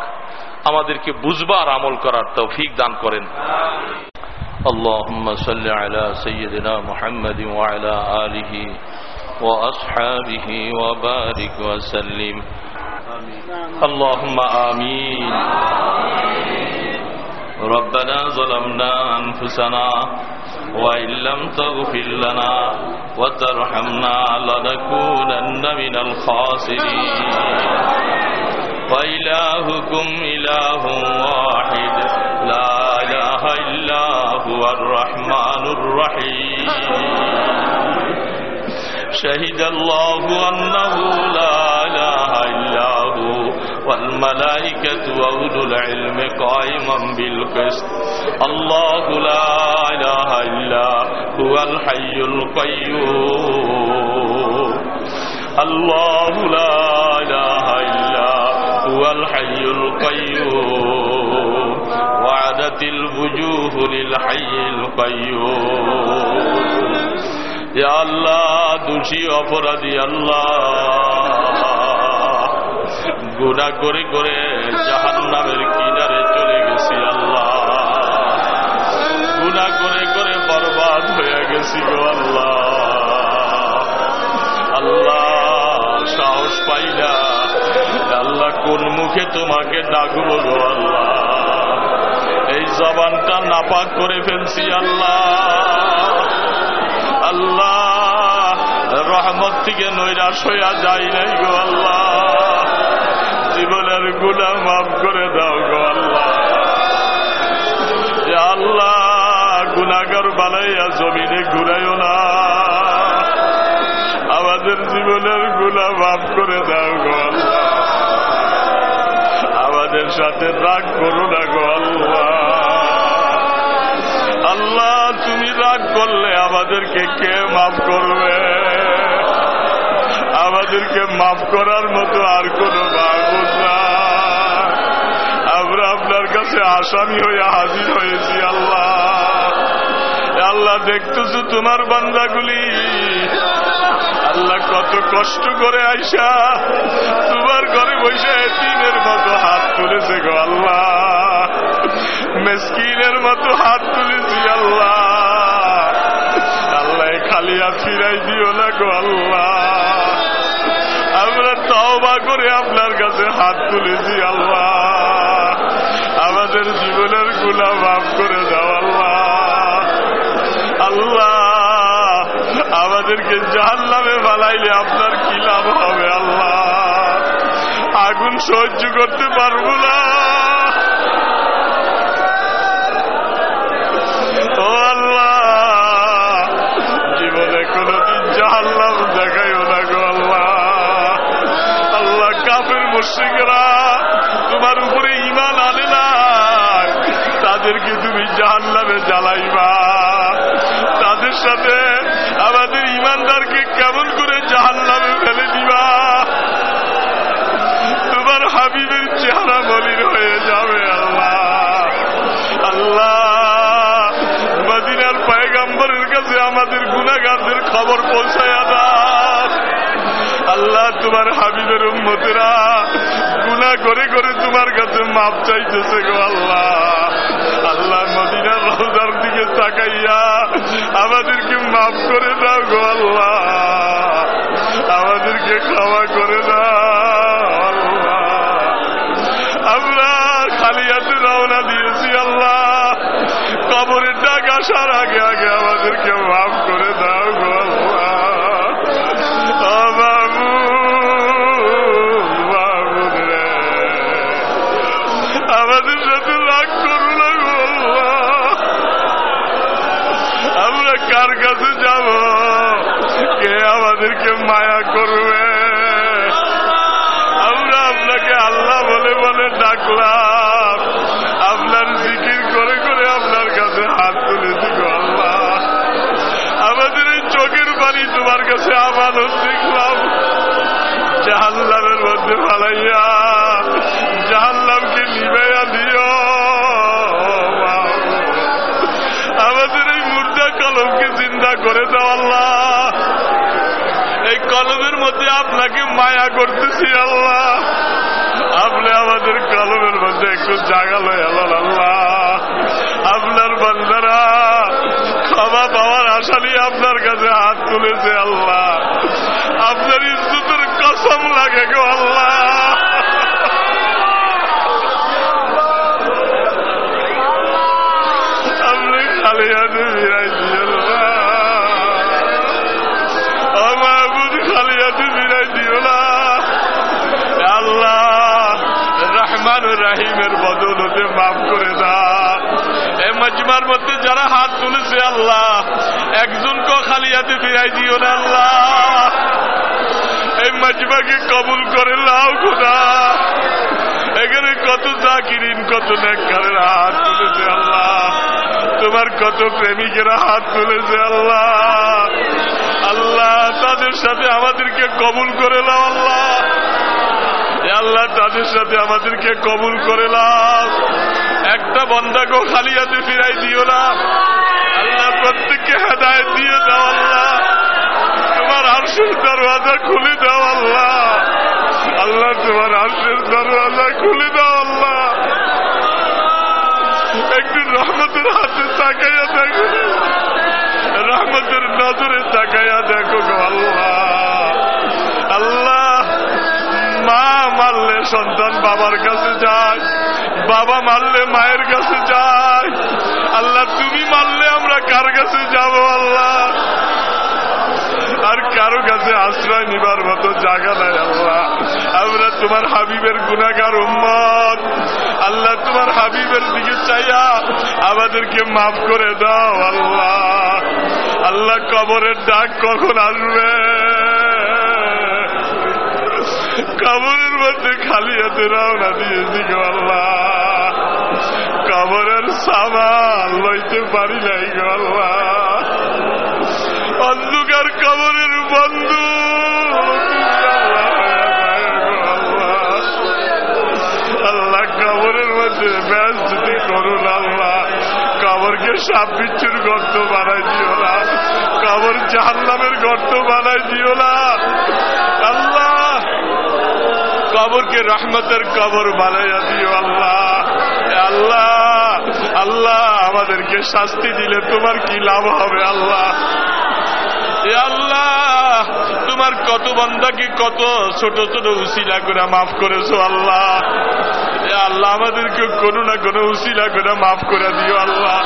আমাদেরকে বুঝবার আমল করার তৌফিক দান করেন। اللهم صل على سيدنا محمد وعلى آله وأصحابه وبارك وسلم. اللهم آمين. ربنا ظلمنا أنفسنا وإن لم تغفر لنا وترحمنا لنكونن من الخاسرين. وإلهكم إله واحد. لا إلا هو الرحمن الرحيم. شهد الله أنه لا إله إلا هو والملائكة وأولو العلم قائما بالقسط. الله لا إله إلا هو الحي القيوم. الله لا إله إلا هو الحي القيوم. وعدت الوجوه للحي القيوم يا الله দোষী অপরাধী আল্লাহ গুণা করে করে জাহান নামের কিনারে চলে গেছি আল্লাহ গুণা করে করে বরবাদ হয়ে গেছি গো আল্লাহ আল্লাহ সাহস পাই না আল্লাহ কোন মুখে তোমাকে ডাকবো গো আল্লাহ এই জবানটা নাপাক করে ফেলছি আল্লাহ। আল্লাহ, রহমত থেকে নৈরাশ হইয়া যাই নাই গো আল্লাহ। জীবনেরগুলা মাফ করে দাও গো আল্লাহ। আল্লাহ গুনাগার বানাইয়া জমিনে ঘুরাইও না। আমাদের জীবনেরগুলা মাফ করে দাও গো আল্লাহ। আমাদের সাথে রাগ করো না গো আল্লাহ। আল্লাহ, তুমি রাগ করলে আমাদেরকে কে মাফ করবে? আমাদেরকে মাফ করার মতো আর কোন বাবুদ না আমরা আপনার কাছে আসামি হয়ে হাজির হয়েছি, আল্লাহ। আল্লাহ, দেখতেছো তোমার বান্দাগুলি? আল্লাহ, কত কষ্ট করে আইসা তোমার ঘরে বসে এতিমের মতো হাত তুলেছে গো আল্লাহ। মেসকিনের মতো হাত তুলেছি, আল্লাহ। আল্লাহ খালি ফিরাই দিও না গো, আল্লাহ। আমরা তওবা করে আপনার কাছে হাত তুলেছি, আল্লাহ। আমাদের জীবনেরগুলা মাফ করে দাও, আল্লাহ। আল্লাহ, আমাদেরকে জাহান নামে ফালাইলে আপনার কি লাভ হবে, আল্লাহ? আগুন সহ্য করতে পারব না। কাফের মুশ্রিকরা তোমার উপরে ইমান আনে না তাদেরকে তুমি জাহান্নামে জ্বালাইবা। তাদের সাথে আমাদের ইমানদারকে কেমন করে জাহান্নামে ফেলে দিবা? তোমার হাবিবের চেহারা মলির হয়ে যাবে, আল্লাহ। আল্লাহ, মদিনার পায়গাম্বরের কাছে আমাদের গুণাগারদের খবর পৌঁছায় দাও। আল্লাহ তোমার হাবিবের উম্মতেরা গুণা করে করে তোমার কাছে মাপ চাইতেছে গো আল্লাহ। আল্লাহ মদিনার রোজার দিকে তাকাইয়া আমাদেরকে মাফ করে দাও গো আল্লাহ। আমাদেরকে ক্ষমা করে দাও আল্লাহ। আমরা খালি হাতে রওনা দিয়েছি আল্লাহ। কবরের ডাক আসার আগে আগে আমাদেরকে করতেছি, আল্লাহ। আপনি আমাদের কলমের মধ্যে একটু জাগালো, এলাল আল্লাহ। আপনার বান্দারা ক্ষমা পাওয়ার আশা নিয়ে আপনার কাছে হাত তুলেছে, আল্লাহ। আপনার ইজ্জতের কসম লাগে গো, আল্লাহ। মধ্যে যারা হাত তুলেছে আল্লাহ একজনকে খালি হাতে ফিরাই দিও না আল্লাহ। এই মজমাকে কবুল করে লাও খোদা। এখানে কত জাকিরিন, কত নেককারের হাত তুলেছে আল্লাহ। তোমার কত প্রেমিকেরা হাত তুলেছে আল্লাহ। আল্লাহ, তাদের সাথে আমাদেরকে কবুল করে লাও আল্লাহ। আল্লাহ, তাদের সাথে আমাদেরকে কবুল করে লাও একটা বন্দাকেও খালি হাতে ফিরাই দিও না। আল্লাহ প্রত্যেককে হেদায়ত দিয়ে দাও আল্লাহ। তোমার আরশের দরওয়াজা খুলে দাও আল্লাহ। আল্লাহ, তোমার আরশের দরওয়াজা খুলে দাও আল্লাহ। একটু রহমতের হাতে তাকাইয়া দেখো। রহমতের নজরে তাকাইয়া দেখো আল্লাহ। আল্লাহ, মা মারলে সন্তান বাবার কাছে যায়। বাবা মারলে মায়ের কাছে যায় আল্লাহ, তুমি মারলে আমরা কার কাছে যাব আল্লাহ? আর কারও কাছে আশ্রয় নিবার মতো জায়গা নাই আল্লাহ। আমরা তোমার হাবিবের গুণাগার উম্মত। আল্লাহ, তোমার হাবিবের দিকে চাইয়া আমাদেরকে মাফ করে দাও আল্লাহ। আল্লাহ, কবরের ডাক কখন আসবে? কবরের মধ্যে খালি হাতে রওনা দিয়েছি গো আল্লাহ। কবরের সামান লইতে পারি নাই গো অন্ধকার কবরের বন্ধু আল্লাহ কবরের মধ্যে ব্যাস যদি করুন আল্লাহ। কবরকে সাপ বিচ্ছুর গর্ত বানাই দিও না। কবর জাহান্নামের গর্ত বানাই দিও না। আল্লাহ কবরকে রহমতের কবর বানাইয়া দিও আল্লাহ। আল্লাহ আল্লাহ, আমাদেরকে শাস্তি দিলে তোমার কি লাভ হবে আল্লাহ? আল্লাহ, তোমার কত বন্ধাকে কত ছোট ছোট উশিলা করে মাফ করেছ আল্লাহ? আল্লাহ, আমাদেরকে কোনো না কোনো উশিলা করে মাফ করে দিও আল্লাহ।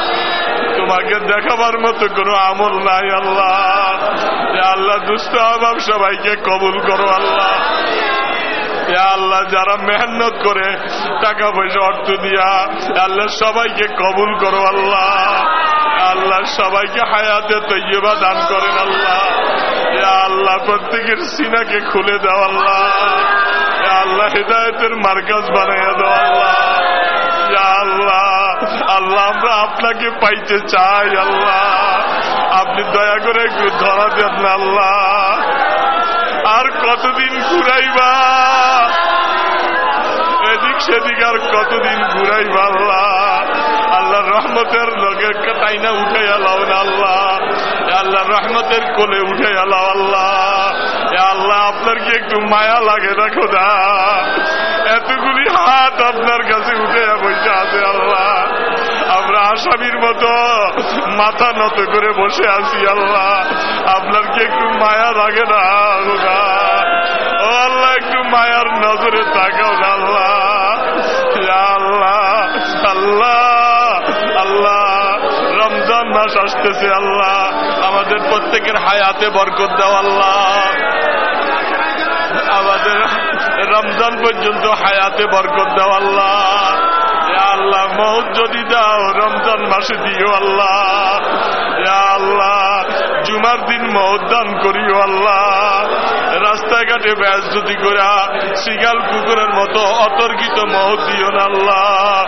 তোমাকে দেখাবার মতো কোনো আমল নাই আল্লাহ। আল্লাহ, দুষ্ট অভাব সবাইকে কবুল করো আল্লাহ। আল্লাহ, যারা মেহনত করে টাকা পয়সা, অর্থ দিয়া, আল্লাহ সবাইকে কবুল করো আল্লাহ। আল্লাহ সবাইকে হায়াতে তৈবা দান করেন আল্লাহ। আল্লাহ, প্রত্যেকের সিনাকে খুলে দাও আল্লাহ। আল্লাহ, হৃদায়তের মার্কাজ বানাইয়া দাও আল্লাহ। আল্লাহ আল্লাহ, আমরা আপনাকে পাইতে চাই আল্লাহ। আপনি দয়া করে একটু ধরা দেন আল্লাহ। আর কতদিন ঘুরাইবা? এদিক সেদিক আর কতদিন ঘুরাইবা আল্লাহ? আল্লাহ রহমতের লগে তাইনা উঠে এলাও না আল্লাহ। আল্লাহ রহমতের কোলে উঠে এলাও আল্লাহ। আল্লাহ, আপনার কি একটু মায়া লাগে না খোদা? এতগুলি হাত আপনার কাছে উঠে বসে আছে আল্লাহ। আসামির মতো মাথা নত করে বসে আছি, আল্লাহ। আপনার কি একটু মায়া লাগে না ও আল্লাহ, একটু মায়ার নজরে তাকাও না, আল্লাহ। আল্লাহ আল্লাহ আল্লাহ। রমজান মাস আসতেছে, আল্লাহ। আমাদের প্রত্যেকের হায়াতে বরকত দাও, আল্লাহ। আমাদের রমজান পর্যন্ত হায়াতে বরকত দাও, আল্লাহ। মৌত যদি দাও, রমজান মাসে দিও আল্লাহ। আল্লাহ, জুমার দিন মৌত দান করিও আল্লাহ। রাস্তাঘাটে ব্যাস যদি করা শিগাল কুকুরের মতো অতর্কিত মহৎ দিও না আল্লাহ।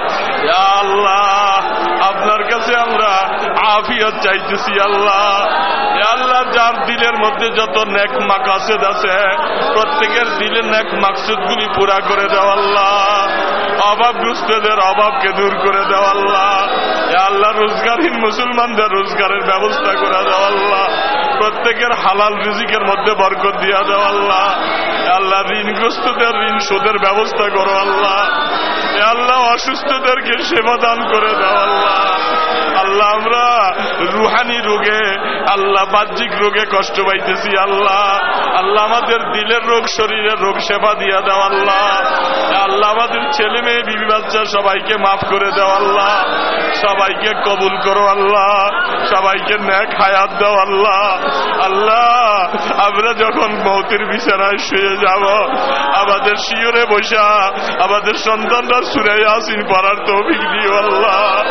আল্লাহ, আপনার কাছে আমরা আফিয়ত চাইতেছি আল্লাহ। আল্লাহ, যার দিলের মধ্যে যত নেক মাকাসেদ আছে, প্রত্যেকের দিলের নেক মাকসুদ গুলি পুরা করে দেওয়া আল্লাহ। অভাবগ্রস্তদের অভাবকে দূর করে দেওয়া আল্লাহ। আল্লাহ, রোজগারহীন মুসলমানদের রোজগারের ব্যবস্থা করে দেওয়া আল্লাহ। প্রত্যেকের হালাল রিজিকের মধ্যে বরকত দিয়া দেওয়া আল্লাহ। আল্লাহ, ঋণগ্রস্তদের ঋণ শোধের ব্যবস্থা করো আল্লাহ। আল্লাহ অসুস্থদেরকে সেবা দান করে দাও, আল্লাহ। আল্লাহ, আমরা রুহানি রোগে, আল্লাহ, বাহ্যিক রোগে কষ্ট পাইতেছি, আল্লাহ। আল্লাহ, আমাদের দিলের রোগ, শরীরের রোগ সেবা দিয়া দাও, আল্লাহ। আল্লাহ, আমাদের ছেলে মেয়ে, বিবি বাচ্চা সবাইকে মাফ করে দাও, আল্লাহ। সবাইকে কবুল করো, আল্লাহ। সবাইকে ন্যাক হায়াত দাও, আল্লাহ। আল্লাহ, আমরা যখন মৌতির বিছানায় শুয়ে যাব, আমাদের শিওরে বসা, আমাদের সন্তানরা সুরে আসিন পড়ার তৌফিক দিও আল্লাহ।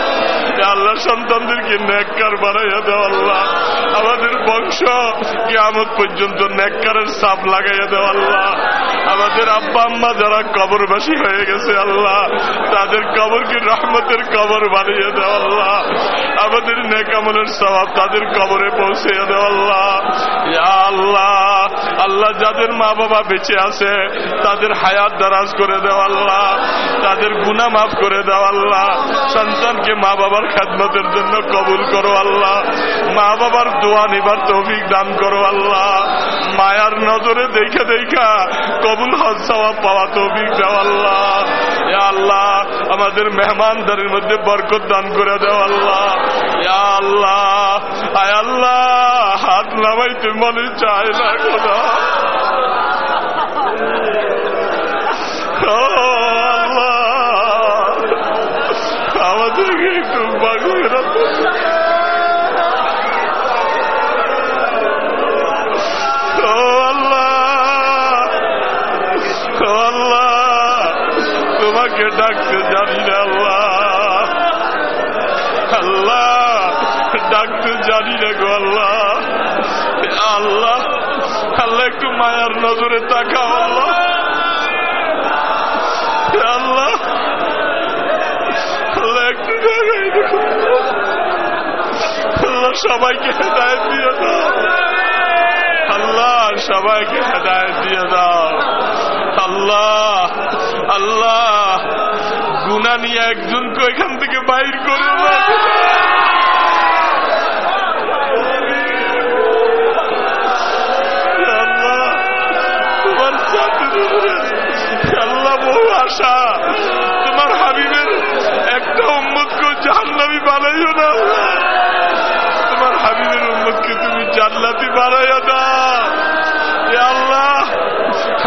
আল্লাহ সন্তানদেরকে নেককার বানাইয়া দাও আল্লাহ। আমাদের বংশ কেমত পর্যন্ত নেককারের সাপ লাগাইয়া দাও আল্লাহ। আমাদের আব্বা আম্মা যারা কবরবাসী হয়ে গেছে আল্লাহ, তাদের কবরকে রহমতের কবর বানিয়ে দাও আল্লাহ। আমাদের নেকামলের স্বভাব তাদের কবরে পৌঁছে দাও আল্লাহ। আল্লাহ আল্লাহ যাদের মা বাবা বেঁচে আছে, তাদের হায়াত দারাজ করে দেও আল্লাহ, তাদের গুণা মাফ করে দাও আল্লাহ, সন্তানকে মা বাবার খেদমতের জন্য কবুল করো আল্লাহ মা বাবার দোয়া নিবার তৌফিক দান করো আল্লাহ, মায়ার নজরে দেখে দেখা, কবুল হজ পাওয়া তৌফিক দাও আল্লাহ আল্লাহ, আমাদের মেহমানদারের মধ্যে বরকত দান করে দাও আল্লাহ আল্লাহ, আয় আল্লাহ, হাত নামাইতে মনে চায় না খোদা আমাদেরকে মায়ার নজরে তাকাও আল্লাহ। আল্লাহ। আল্লাহ সবাইকে হেদায়ত দিয়ে দাও। আল্লাহ, সবাইকে হেদায়ত দিয়ে দাও। আল্লাহ আল্লাহ। গুণা নিয়ে একজনকে এখান থেকে বাইর করো আশা, তোমার হাবিবের একটা উম্মতকে জাহান্নামি বানাইও না। তোমার হাবিবের উম্মতকে তুমি জান্নাতি বানাইও না। আল্লাহ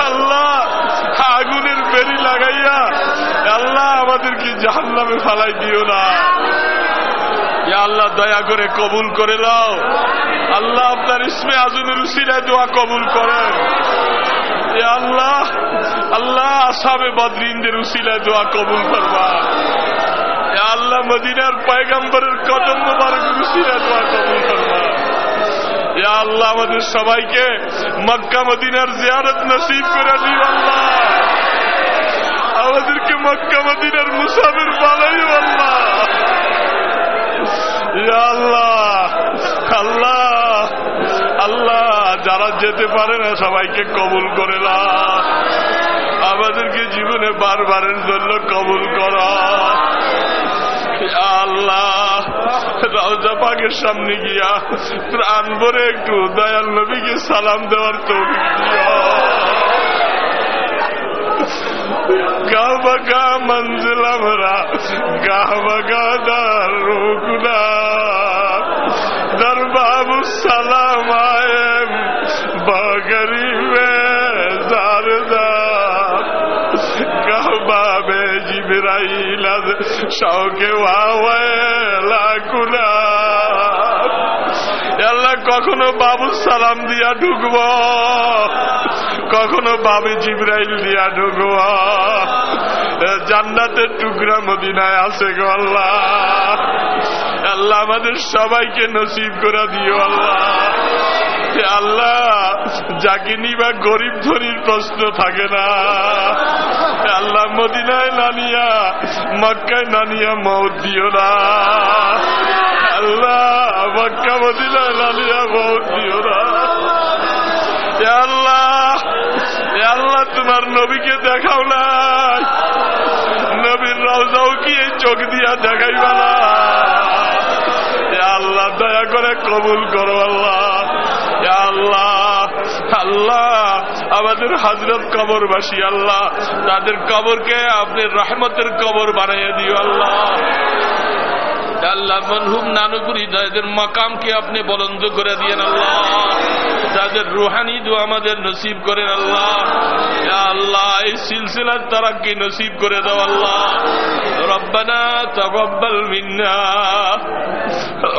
আল্লাহ আগুনের বেরি লাগাইয়া আল্লাহ আমাদেরকে জাহান্নামে ফালাই দিও না। আল্লাহ, দয়া করে কবুল করে দাও আল্লাহ আপনার ইসমে আজমের উসিলায় দোয়া কবুল করেন। আল্লাহ আল্লাহ আসামে বদরিনদের উসিলায় দোয়া কবুল করবা। আল্লাহ মদিনার পয়গাম্বরের কদম মুবারকের উসিলায় দোয়া কবুল করবা। আল্লাহ আমাদের সবাইকে মক্কা মদিনার জিয়ারত নসিব করে দিও আল্লাহ। আমাদেরকে মক্কা মদিনার মুসাফির বানাইও আল্লাহ। আল্লাহ আল্লাহ আল্লাহ, যারা যেতে পারে না সবাইকে কবুল করে না আমাদেরকে জীবনে বারবারের জন্য কবুল করা। ইয়া আল্লাহ রাজা পাকের সামনে গিয়া প্রাণ ভরে একটু দয়াল নবীকে সালাম দেওয়ার তৌফিক দিও। গাহ বাগা মঞ্জিল আমরা গাহ বাগা দার রুকুনা দরবাবু সালাম আয়েম বাবে জিবরাইল শৌকে লাকুনা আল্লাহ কখনো বাবু সালাম দিয়া ঢুকব, কখনো বাবে জিব্রাইল দিয়া ঢুকব। জান্নাতের টুকরা মদিনায় আছে গো আল্লাহ। আল্লাহ আমাদের সবাইকে নসিব করে দিও আল্লাহ। আল্লাহ যাকে নিবা গরিব ধরির প্রশ্ন থাকে না। আল্লাহ মদিনায় নানিয়া মক্কায় নানিয়া মত দিও না। আল্লাহ, মক্কা মদিনায় নানিয়া মত দিও না। আল্লাহ আল্লাহ, তোমার নবীকে দেখাও নাই নবীর রওজাও কি এই চোখ দিয়া দেখাইবা না? আল্লাহ, দয়া করে কবুল করো আল্লাহ। আল্লাহ আল্লাহ আমাদের হাজরত কবরবাসী আল্লাহ তাদের কবরকে আপনি রহমতের কবর বানাইয়া দিও আল্লাহ। আল্লাহ মনহুম নানুপুরি তাদের মকামকে আপনি বলন্দ করে দিয়েন আল্লাহ তাদের রুহানি দু আমাদের নসিব করেন আল্লাহ ইয়া আল্লাহ এই সিলসিলার তারাকে নসিব করে দাও আল্লাহ রব্বানা তকব্বাল মিন্না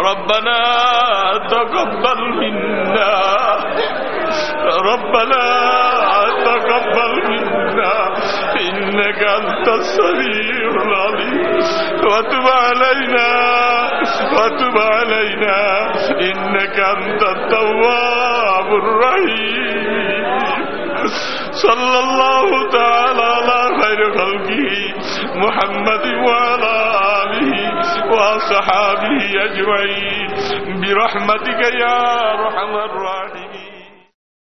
রব্বানা তকব্বাল মিন্না ربنا تقبل منا إنك أنت السميع العليم. وتب علينا وتب علينا. إنك أنت التواب الرحيم. صلى الله تعالى على خير خلقه محمد وعلى آله وصحابه أجمعين. برحمتك يا أرحم الراحمين.